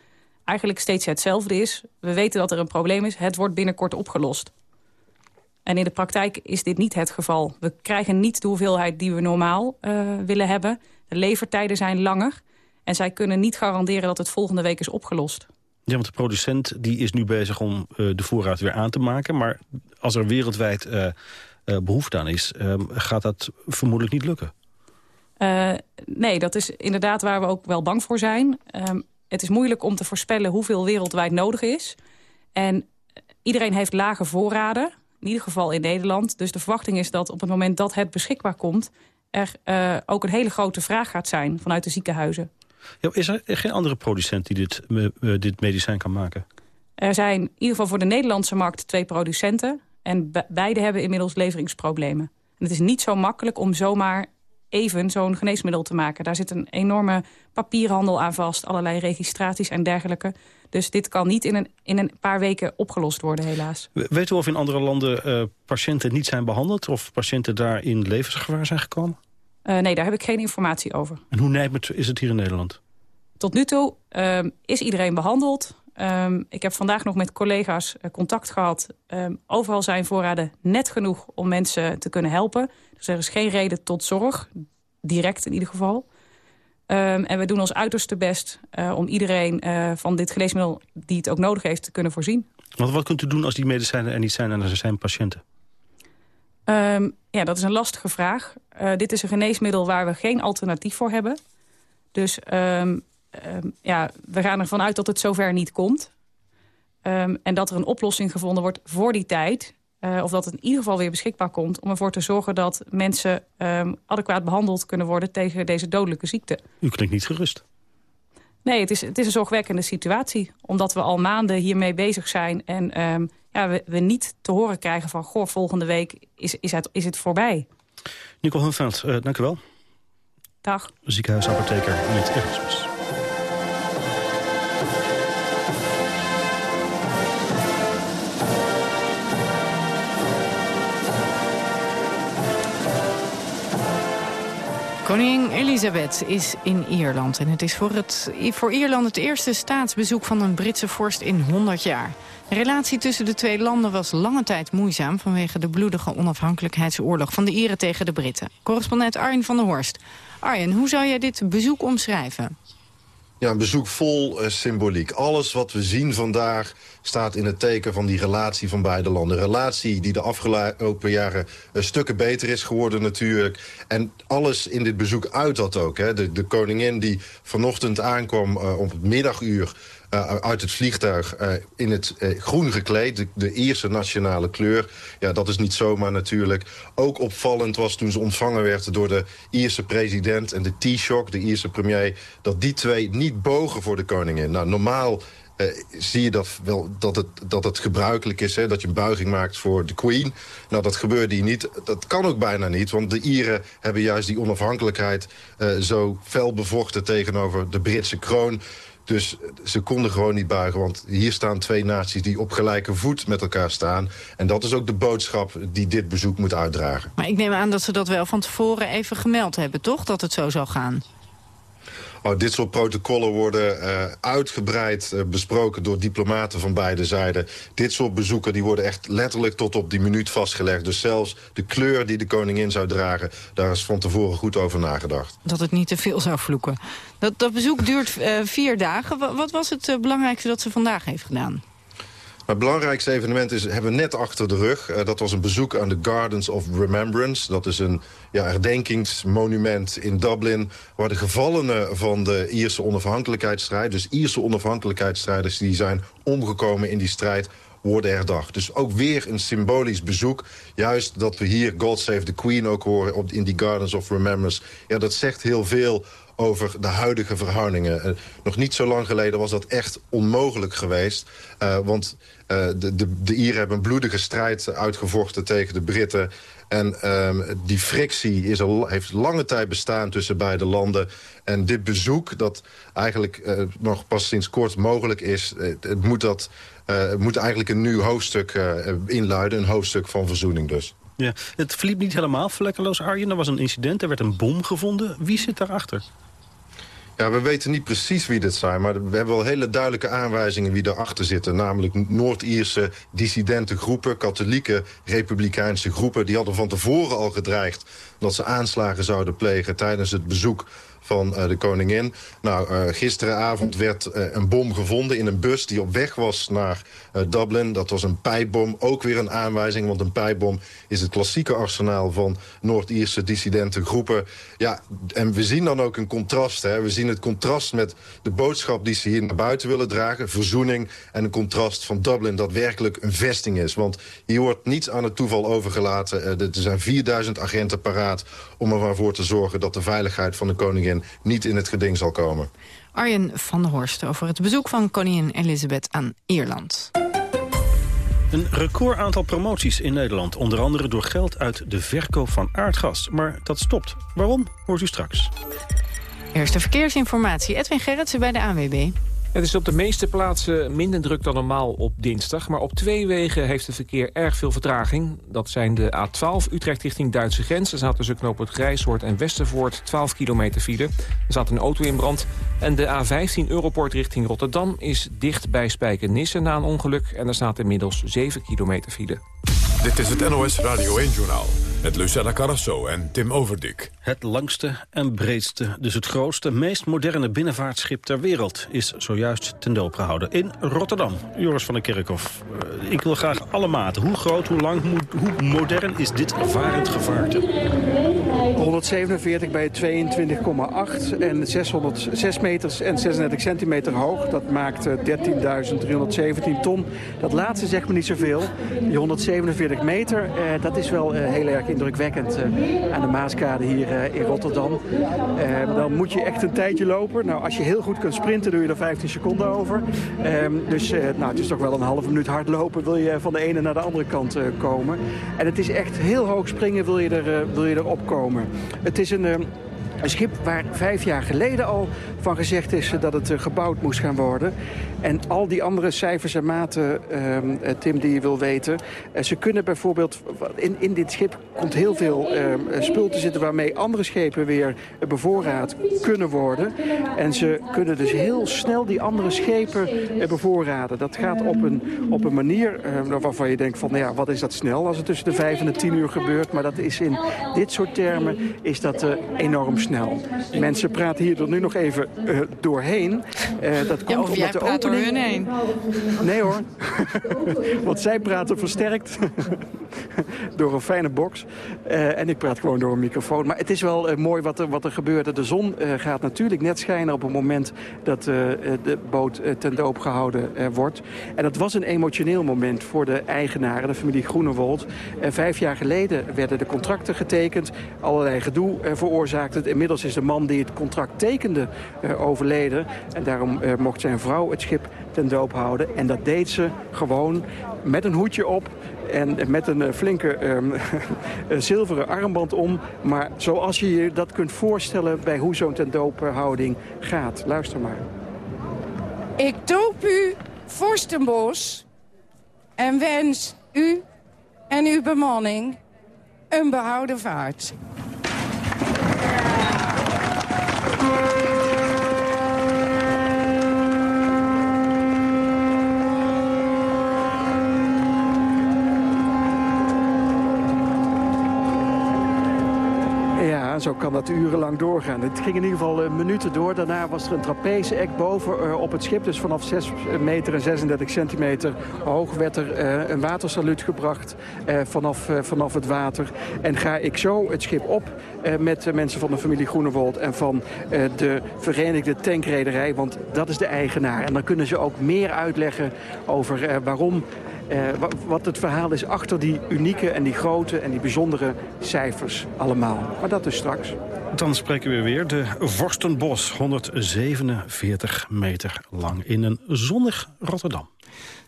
eigenlijk steeds hetzelfde is. We weten dat er een probleem is. Het wordt binnenkort opgelost. En in de praktijk is dit niet het geval. We krijgen niet de hoeveelheid die we normaal willen hebben... De levertijden zijn langer. En zij kunnen niet garanderen dat het volgende week is opgelost. Ja, want de producent die is nu bezig om uh, de voorraad weer aan te maken. Maar als er wereldwijd uh, uh, behoefte aan is, gaat dat vermoedelijk niet lukken. nee, dat is inderdaad waar we ook wel bang voor zijn. Um, het is moeilijk om te voorspellen hoeveel wereldwijd nodig is. En iedereen heeft lage voorraden, in ieder geval in Nederland. Dus de verwachting is dat op het moment dat het beschikbaar komt er uh, ook een hele grote vraag gaat zijn vanuit de ziekenhuizen. Ja, is er geen andere producent die dit, uh, dit medicijn kan maken? Er zijn in ieder geval voor de Nederlandse markt twee producenten. En be beide hebben inmiddels leveringsproblemen. En het is niet zo makkelijk om zomaar even zo'n geneesmiddel te maken. Daar zit een enorme papierhandel aan vast, allerlei registraties en dergelijke. Dus dit kan niet in een, in een paar weken opgelost worden, helaas. Weet u of in andere landen uh, patiënten niet zijn behandeld... of patiënten daar in levensgevaar zijn gekomen? Uh, nee, daar heb ik geen informatie over. En hoe nijpend is het hier in Nederland? Tot nu toe uh, is iedereen behandeld. Um, ik heb vandaag nog met collega's uh, contact gehad. Um, overal zijn voorraden net genoeg om mensen te kunnen helpen. Dus er is geen reden tot zorg, direct in ieder geval. Um, en we doen ons uiterste best uh, om iedereen uh, van dit geneesmiddel die het ook nodig heeft te kunnen voorzien. Want wat kunt u doen als die medicijnen er niet zijn en er zijn patiënten? Um, ja, dat is een lastige vraag. Uh, dit is een geneesmiddel waar we geen alternatief voor hebben. Dus um, ja, we gaan ervan uit dat het zover niet komt. en dat er een oplossing gevonden wordt voor die tijd. Uh, of dat het in ieder geval weer beschikbaar komt... om ervoor te zorgen dat mensen um, adequaat behandeld kunnen worden... tegen deze dodelijke ziekte. U klinkt niet gerust. Nee, het is, het is een zorgwekkende situatie. Omdat we al maanden hiermee bezig zijn... en um, ja, we, we, niet te horen krijgen van... goh, volgende week is, is, het, is het voorbij. Nicole Hunveld, uh, dank u wel. Dag. Ziekenhuisapotheker met Erasmus. Koningin Elisabeth is in Ierland. En het is voor, het, voor Ierland het eerste staatsbezoek van een Britse vorst in 100 jaar. De relatie tussen de twee landen was lange tijd moeizaam... vanwege de bloedige onafhankelijkheidsoorlog van de Ieren tegen de Britten. Correspondent Arjen van der Horst. Arjen, hoe zou jij dit bezoek omschrijven? Ja, een bezoek vol uh, symboliek. Alles wat we zien vandaag staat in het teken van die relatie van beide landen. Een relatie die de afgelopen jaren uh, stukken beter is geworden natuurlijk. En alles in dit bezoek uit dat ook. Hè. De, de koningin die vanochtend aankwam uh, op het middaguur... Uh, uit het vliegtuig uh, in het uh, groen gekleed. De, Ierse nationale kleur. Ja, dat is niet zomaar natuurlijk. Ook opvallend was toen ze ontvangen werd door de Ierse president... en de Taoiseach, de Ierse premier... dat die twee niet bogen voor de koningin. Nou, normaal zie je dat, wel, dat, het, dat het gebruikelijk is, hè, dat je een buiging maakt voor de Queen. Nou, dat gebeurde hier niet. Dat kan ook bijna niet, want de Ieren hebben juist die onafhankelijkheid... Zo fel bevochten tegenover de Britse kroon. Dus ze konden gewoon niet buigen, want hier staan twee naties... die op gelijke voet met elkaar staan. En dat is ook de boodschap die dit bezoek moet uitdragen. Maar ik neem aan dat ze dat wel van tevoren even gemeld hebben, toch? Dat het zo zou gaan. Oh, dit soort protocollen worden uh, uitgebreid uh, besproken door diplomaten van beide zijden. Dit soort bezoeken die worden echt letterlijk tot op die minuut vastgelegd. Dus zelfs de kleur die de koningin zou dragen, daar is van tevoren goed over nagedacht. Dat het niet te veel zou vloeken. Dat, dat bezoek duurt uh, vier dagen. Wat was het belangrijkste dat ze vandaag heeft gedaan? Het belangrijkste evenement is, hebben we net achter de rug. Uh, dat was een bezoek aan de Gardens of Remembrance. Dat is een ja, herdenkingsmonument in Dublin... waar de gevallenen van de Ierse onafhankelijkheidsstrijd... dus Ierse onafhankelijkheidsstrijders die zijn omgekomen in die strijd worden herdacht. Dus ook weer een symbolisch bezoek. Juist dat we hier God Save the Queen ook horen op, in die Gardens of Remembrance. Ja, dat zegt heel veel over de huidige verhoudingen. Uh, nog niet zo lang geleden was dat echt onmogelijk geweest. Uh, want uh, de, de, de Ieren hebben een bloedige strijd uitgevochten tegen de Britten. En die frictie is al, heeft lange tijd bestaan tussen beide landen. En dit bezoek, dat eigenlijk nog pas sinds kort mogelijk is... het moet, dat, moet eigenlijk een nieuw hoofdstuk inluiden. Een hoofdstuk van verzoening dus. Ja, het verliep niet helemaal vlekkeloos, Arjen. Er was een incident, er werd een bom gevonden. Wie zit daarachter? Ja, we weten niet precies wie dit zijn, maar we hebben wel hele duidelijke aanwijzingen wie erachter zitten. Namelijk Noord-Ierse dissidente groepen, katholieke republikeinse groepen. Die hadden van tevoren al gedreigd dat ze aanslagen zouden plegen tijdens het bezoek van uh, de koningin. Nou, uh, gisteravond werd uh, een bom gevonden in een bus die op weg was naar Dublin. Dat was een pijpbom, ook weer een aanwijzing, want een pijpbom is het klassieke arsenaal van Noord-Ierse dissidente groepen. Ja, en we zien dan ook een contrast. Hè. We zien het contrast met de boodschap die ze hier naar buiten willen dragen, verzoening, en een contrast van Dublin dat werkelijk een vesting is. Want hier wordt niets aan het toeval overgelaten. er zijn 4000 agenten paraat om er maar voor te zorgen dat de veiligheid van de koningin niet in het geding zal komen. Arjen van der Horst over het bezoek van koningin Elizabeth aan Ierland. Een record aantal promoties in Nederland. Onder andere door geld uit de verkoop van aardgas. Maar dat stopt. Waarom, hoort u straks. Eerste verkeersinformatie. Edwin Gerritsen bij de ANWB. Het is op de meeste plaatsen minder druk dan normaal op dinsdag. Maar op twee wegen heeft het verkeer erg veel vertraging. Dat zijn de A12 Utrecht richting Duitse grens. Er zaten tussen knoop het Grijshoort en Westervoort 12 kilometer file. Er zat een auto in brand. En de A15 Europort richting Rotterdam is dicht bij Spijkenisse na een ongeluk. En er staat inmiddels 7 kilometer file. Dit is het NOS Radio 1-journaal met Lucella Carrasso en Tim Overdik. Het langste en breedste, dus het grootste, meest moderne binnenvaartschip ter wereld... is zojuist ten doop gehouden in Rotterdam. Joris van der Kerkhof, uh, ik wil graag alle maten. Hoe groot, hoe lang, hoe, modern is dit varend gevaarte? 147 bij 22,8 en 600, 6 meters en 36 centimeter hoog. Dat maakt 13.317 ton. Dat laatste zegt me niet zoveel. Die 147 meter, eh, dat is wel eh, heel erg indrukwekkend uh, aan de Maaskade hier in Rotterdam. Dan moet je echt een tijdje lopen. Nou, als je heel goed kunt sprinten, doe je er 15 seconden over. dus nou, het is toch wel een halve minuut hard lopen, wil je van de ene naar de andere kant komen. En het is echt heel hoog springen, wil je, er, wil je erop komen. Het is een Een schip waar vijf jaar geleden al van gezegd is dat het gebouwd moest gaan worden. En al die andere cijfers en maten, ehm, Tim, die je wil weten. ze kunnen bijvoorbeeld, in, in dit schip komt heel veel ehm, spul te zitten... waarmee andere schepen weer bevoorraad kunnen worden. En ze kunnen dus heel snel die andere schepen bevoorraden. Dat gaat op een, op een manier ehm, waarvan je denkt van, nou ja, wat is dat snel... als het tussen de vijf en de tien uur gebeurt. Maar dat is in dit soort termen is dat enorm snel. Mensen praten hier er nu nog even doorheen. Uh, dat komt ja, omdat de opening... hun heen. Nee hoor. *laughs* Want zij praten versterkt *laughs* door een fijne box. en ik praat gewoon door een microfoon. Maar het is wel mooi wat er, wat er gebeurt. De zon gaat natuurlijk net schijnen op het moment dat de boot ten doop gehouden wordt. En dat was een emotioneel moment voor de eigenaren, de familie Groenewold. vijf jaar geleden werden de contracten getekend. Allerlei gedoe veroorzaakte het. Inmiddels is de man die het contract tekende overleden. En daarom mocht zijn vrouw het schip ten doop houden. En dat deed ze gewoon met een hoedje op en met een flinke *laughs* um, zilveren armband om. Maar zoals je je dat kunt voorstellen bij hoe zo'n ten doophouding gaat. Luister maar. Ik doop u, Vorstenbos, en wens u en uw bemanning een behouden vaart. Kan dat urenlang doorgaan. Het ging in ieder geval uh, minuten door. Daarna was er een trapeze-ek boven uh, op het schip. Dus vanaf 6 meter en 36 centimeter hoog werd er uh, een watersaluut gebracht vanaf, vanaf het water. En ga ik zo het schip op met mensen van de familie Groenewold... en van de Verenigde Tankrederij, want dat is de eigenaar. En dan kunnen ze ook meer uitleggen over waarom wat het verhaal is achter die unieke en die grote en die bijzondere cijfers allemaal. Maar dat is straks. Dan spreken we weer de Vorstenbos, 147 meter lang in een zonnig Rotterdam.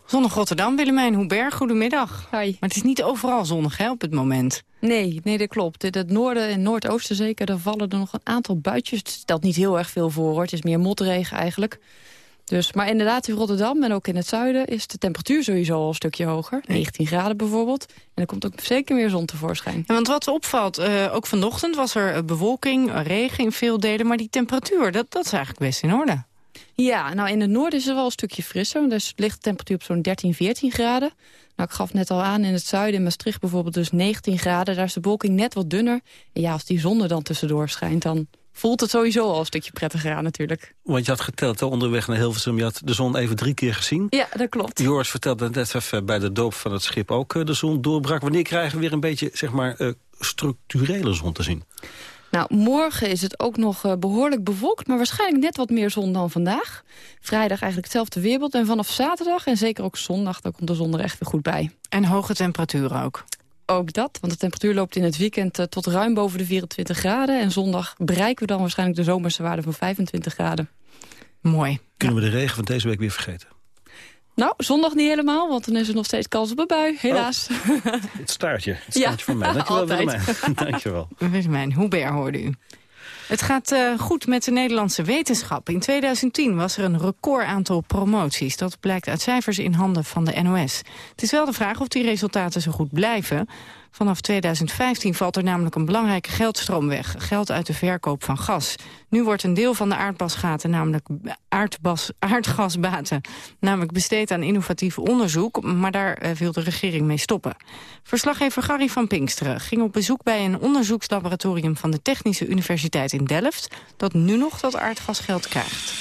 Zonnig Rotterdam, Willemijn Hoeberg, goedemiddag. Hi. Maar het is niet overal zonnig hè, op het moment. Nee, nee, dat klopt. In het noorden en noordoosten zeker, daar vallen er nog een aantal buitjes. Het stelt niet heel erg veel voor, hoor. het is meer motregen eigenlijk. Dus, maar inderdaad, in Rotterdam en ook in het zuiden is de temperatuur sowieso al een stukje hoger. 19 graden bijvoorbeeld. En er komt ook zeker meer zon tevoorschijn. Ja, want wat opvalt, uh, ook vanochtend was er eh, bewolking, eh, regen in veel delen. Maar die temperatuur, dat, dat is eigenlijk best in orde. Ja, nou in het noorden is het wel een stukje frisser. Dus ligt de temperatuur op zo'n 13, 14 graden. Nou, ik gaf net al aan, in het zuiden, in Maastricht bijvoorbeeld dus 19 graden. Daar is de bewolking net wat dunner. En ja, als die zon er dan tussendoor schijnt, dan voelt het sowieso al een stukje prettiger aan natuurlijk. Want je had geteld hè, onderweg naar Hilversum, je had de zon even drie keer gezien. Ja, dat klopt. Joris vertelde net even bij de doop van het schip ook eh, de zon doorbrak. Wanneer krijgen we weer een beetje, zeg maar, uh, structurele zon te zien? Nou, morgen is het ook nog uh, behoorlijk bewolkt, maar waarschijnlijk net wat meer zon dan vandaag. Vrijdag eigenlijk hetzelfde weerbeeld en vanaf zaterdag en zeker ook zondag, dan komt de zon er echt weer goed bij. En hoge temperaturen ook. Ook dat, want de temperatuur loopt in het weekend uh, tot ruim boven de 24 graden. En zondag bereiken we dan waarschijnlijk de zomerse waarde van 25 graden. Mooi. Kunnen we de regen van deze week weer vergeten? Nou, zondag niet helemaal, want dan is er nog steeds kans op een bui, helaas. Oh, *laughs* het staartje, het staartje ja, van mij. Dankjewel, *laughs* Willemijn. *laughs* Dankjewel. Willemijn, Hubert hoorde u. Het gaat uh, goed met de Nederlandse wetenschap. In 2010 was er een record aantal promoties. Dat blijkt uit cijfers in handen van de NOS. Het is wel de vraag of die resultaten zo goed blijven. Vanaf 2015 valt er namelijk een belangrijke geldstroom weg. Geld uit de verkoop van gas. Nu wordt een deel van de aardbasgaten, namelijk aardbas, aardgasbaten... namelijk besteed aan innovatief onderzoek, maar daar uh, wil de regering mee stoppen. Verslaggever Gary van Pinksteren ging op bezoek bij een onderzoekslaboratorium... van de Technische Universiteit in Delft, dat nu nog dat aardgasgeld krijgt.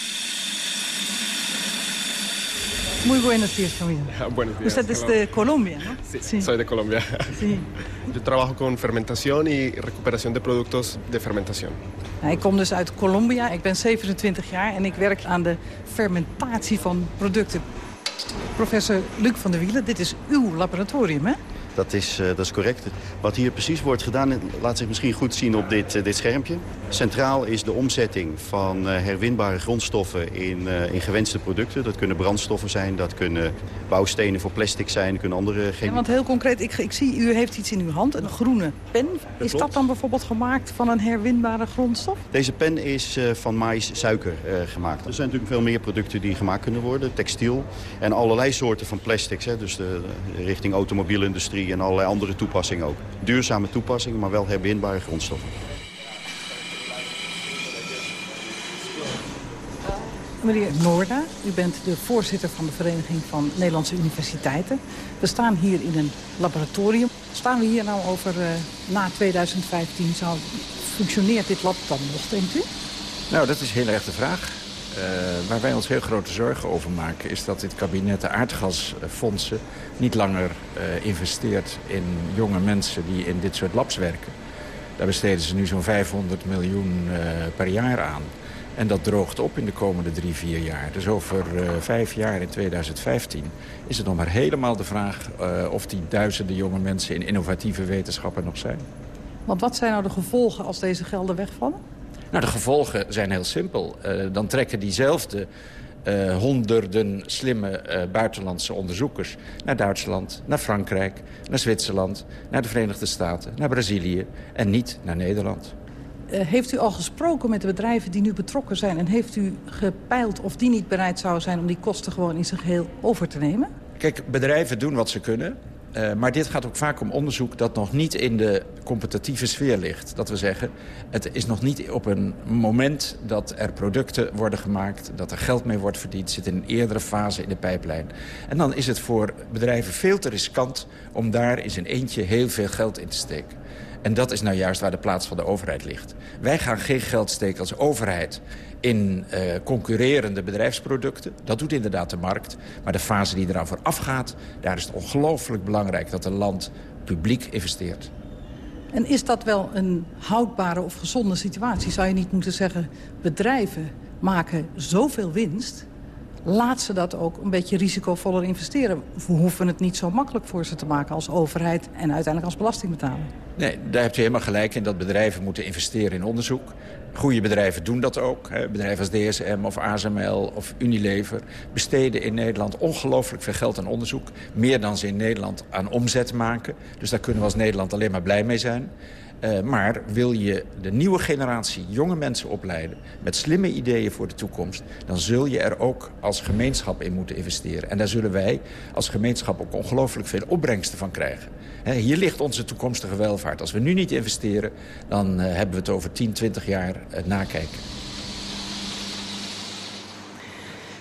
Muy buenos días, Camila. *laughs* buenos días. Usted es de Colombia, ¿no? Sí, sí, soy de Colombia. Sí. Yo trabajo con fermentación y recuperación de productos de fermentación. Ik kom dus uit Colombia. Ik ben 27 jaar en ik werk aan de fermentatie van producten. Professor Luc van der Wielen, dit is uw laboratorium, hè? Dat is, uh, dat is correct. Wat hier precies wordt gedaan, laat zich misschien goed zien op dit, uh, dit schermpje. Centraal is de omzetting van uh, herwinbare grondstoffen in, in gewenste producten. Dat kunnen brandstoffen zijn, dat kunnen bouwstenen voor plastic zijn, dat kunnen andere chemische... Ja, want heel concreet, ik, ik zie, u heeft iets in uw hand, een groene pen. Dat is dat dan bijvoorbeeld gemaakt van een herwinbare grondstof? Deze pen is van maïs suiker gemaakt. Er zijn natuurlijk veel meer producten die gemaakt kunnen worden. Textiel en allerlei soorten van plastics. Hè, dus de richting automobielindustrie en allerlei andere toepassingen ook. Duurzame toepassingen, maar wel herwinbare grondstoffen. Meneer Noorda, u bent de voorzitter van de Vereniging van Nederlandse Universiteiten. We staan hier in een laboratorium. Staan we hier nou over uh, na 2015? Zou, functioneert dit lab dan nog, denkt u? Nou, dat is heel erg de vraag. Uh, waar wij ons heel grote zorgen over maken... is dat dit kabinet de aardgasfondsen niet langer uh, investeert in jonge mensen die in dit soort labs werken. Daar besteden ze nu zo'n 500 miljoen uh, per jaar aan. En dat droogt op in de komende drie, vier jaar. Dus over vijf jaar, in 2015, is het nog maar helemaal de vraag... of die duizenden jonge mensen in innovatieve wetenschappen nog zijn. Want wat zijn nou de gevolgen als deze gelden wegvallen? Nou, de gevolgen zijn heel simpel. Uh, dan trekken diezelfde uh, honderden slimme uh, buitenlandse onderzoekers... naar Duitsland, naar Frankrijk, naar Zwitserland... naar de Verenigde Staten, naar Brazilië en niet naar Nederland. heeft u al gesproken met de bedrijven die nu betrokken zijn... en heeft u gepeild of die niet bereid zouden zijn... om die kosten gewoon in zijn geheel over te nemen? Kijk, bedrijven doen wat ze kunnen. Uh, maar dit gaat ook vaak om onderzoek dat nog niet in de competitieve sfeer ligt. Dat we zeggen, het is nog niet op een moment dat er producten worden gemaakt... dat er geld mee wordt verdiend, zit in een eerdere fase in de pijplijn. En dan is het voor bedrijven veel te riskant om daar in zijn eentje heel veel geld in te steken. En dat is nou juist waar de plaats van de overheid ligt. Wij gaan geen geld steken als overheid in uh, concurrerende bedrijfsproducten. Dat doet inderdaad de markt. Maar de fase die eraan vooraf gaat... daar is het ongelooflijk belangrijk dat een land publiek investeert. En is dat wel een houdbare of gezonde situatie? Zou je niet moeten zeggen, bedrijven maken zoveel winst... laat ze dat ook een beetje risicovoller investeren. We hoeven het niet zo makkelijk voor ze te maken als overheid... en uiteindelijk als belastingbetaler. Nee, daar hebt u helemaal gelijk in dat bedrijven moeten investeren in onderzoek. Goede bedrijven doen dat ook. Bedrijven als DSM of ASML of Unilever besteden in Nederland ongelooflijk veel geld aan onderzoek. Meer dan ze in Nederland aan omzet maken. Dus daar kunnen we als Nederland alleen maar blij mee zijn. Uh, maar wil je de nieuwe generatie jonge mensen opleiden... met slimme ideeën voor de toekomst... dan zul je er ook als gemeenschap in moeten investeren. En daar zullen wij als gemeenschap ook ongelooflijk veel opbrengsten van krijgen. Hier ligt onze toekomstige welvaart. Als we nu niet investeren, dan uh, hebben we het over 10, 20 jaar uh, nakijken.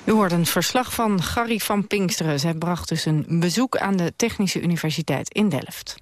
U hoort een verslag van Gary van Pinksteren. Zij bracht dus een bezoek aan de Technische Universiteit in Delft.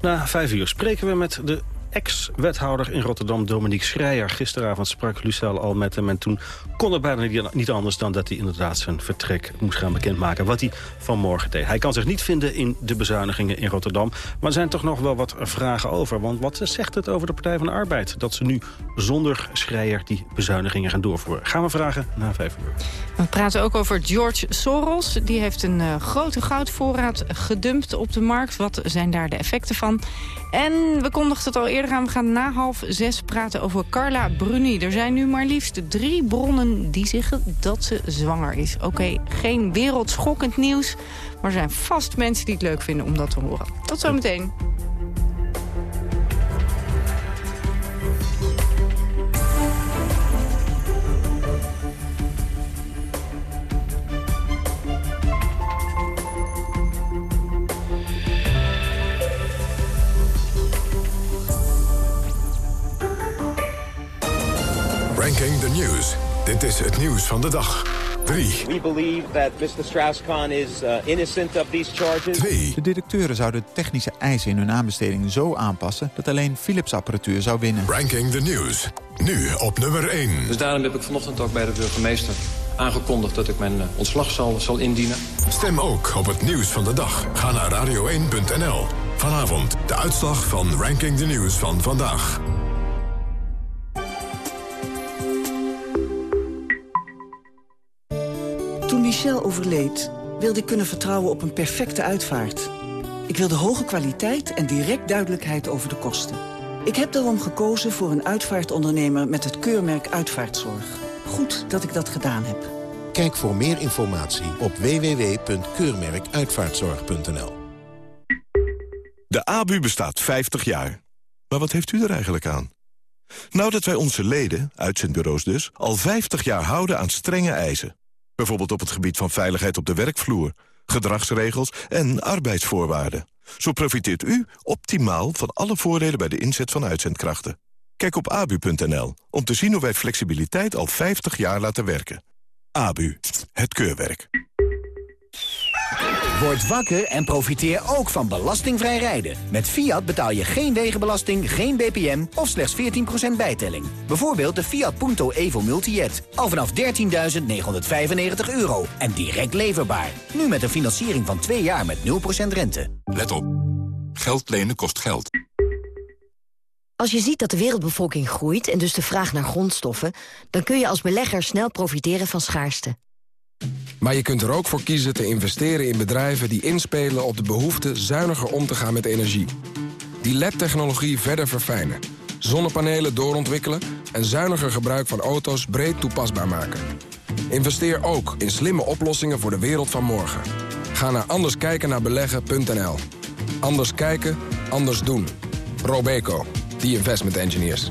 Na vijf uur spreken we met de ex-wethouder in Rotterdam, Dominique Schreier. Gisteravond sprak Lucel al met hem en toen kon het bijna niet anders... dan dat hij inderdaad zijn vertrek moest gaan bekendmaken. Wat hij vanmorgen deed. Hij kan zich niet vinden in de bezuinigingen in Rotterdam. Maar er zijn toch nog wel wat vragen over. Want wat zegt het over de Partij van de Arbeid? Dat ze nu zonder Schreier die bezuinigingen gaan doorvoeren. Gaan we vragen na vijf uur. We praten ook over George Soros. Die heeft een uh, grote goudvoorraad gedumpt op de markt. Wat zijn daar de effecten van? En we kondigden het al eerder aan. We gaan na half zes praten over Carla Bruni. Er zijn nu maar liefst drie bronnen die zeggen dat ze zwanger is. Oké, geen wereldschokkend nieuws. Maar er zijn vast mensen die het leuk vinden om dat te horen. Tot zometeen. Ranking the News. Dit is het nieuws van de dag. 3. We believe that Mr. Strauss-Kahn is uh, innocent of these charges. 2. De directeuren zouden technische eisen in hun aanbesteding zo aanpassen... dat alleen Philips apparatuur zou winnen. Ranking the News. Nu op nummer 1. Dus daarom heb ik vanochtend ook bij de burgemeester aangekondigd dat ik mijn uh, ontslag zal, zal indienen. Stem ook op het nieuws van de dag. Ga naar radio1.nl. Vanavond de uitslag van Ranking the News van vandaag. Toen Michel overleed, wilde ik kunnen vertrouwen op een perfecte uitvaart. Ik wilde hoge kwaliteit en direct duidelijkheid over de kosten. Ik heb daarom gekozen voor een uitvaartondernemer met het keurmerk Uitvaartzorg. Goed dat ik dat gedaan heb. Kijk voor meer informatie op www.keurmerkuitvaartzorg.nl De ABU bestaat 50 jaar. Maar wat heeft u er eigenlijk aan? Nou dat wij onze leden, uitzendbureaus dus, al 50 jaar houden aan strenge eisen. Bijvoorbeeld op het gebied van veiligheid op de werkvloer, gedragsregels en arbeidsvoorwaarden. Zo profiteert u optimaal van alle voordelen bij de inzet van uitzendkrachten. Kijk op abu.nl om te zien hoe wij flexibiliteit al 50 jaar laten werken. ABU, het keurwerk. Word wakker en profiteer ook van belastingvrij rijden. Met Fiat betaal je geen wegenbelasting, geen BPM of slechts 14% bijtelling. Bijvoorbeeld de Fiat Punto Evo Multijet. Al vanaf 13.995 euro en direct leverbaar. Nu met een financiering van 2 jaar met 0% rente. Let op. Geld lenen kost geld. Als je ziet dat de wereldbevolking groeit en dus de vraag naar grondstoffen... dan kun je als belegger snel profiteren van schaarste. Maar je kunt er ook voor kiezen te investeren in bedrijven die inspelen op de behoefte zuiniger om te gaan met energie. Die LED-technologie verder verfijnen, zonnepanelen doorontwikkelen en zuiniger gebruik van auto's breed toepasbaar maken. Investeer ook in slimme oplossingen voor de wereld van morgen. Ga naar anderskijkennaarbeleggen.nl. Anders kijken, anders doen. Robeco, the investment engineers.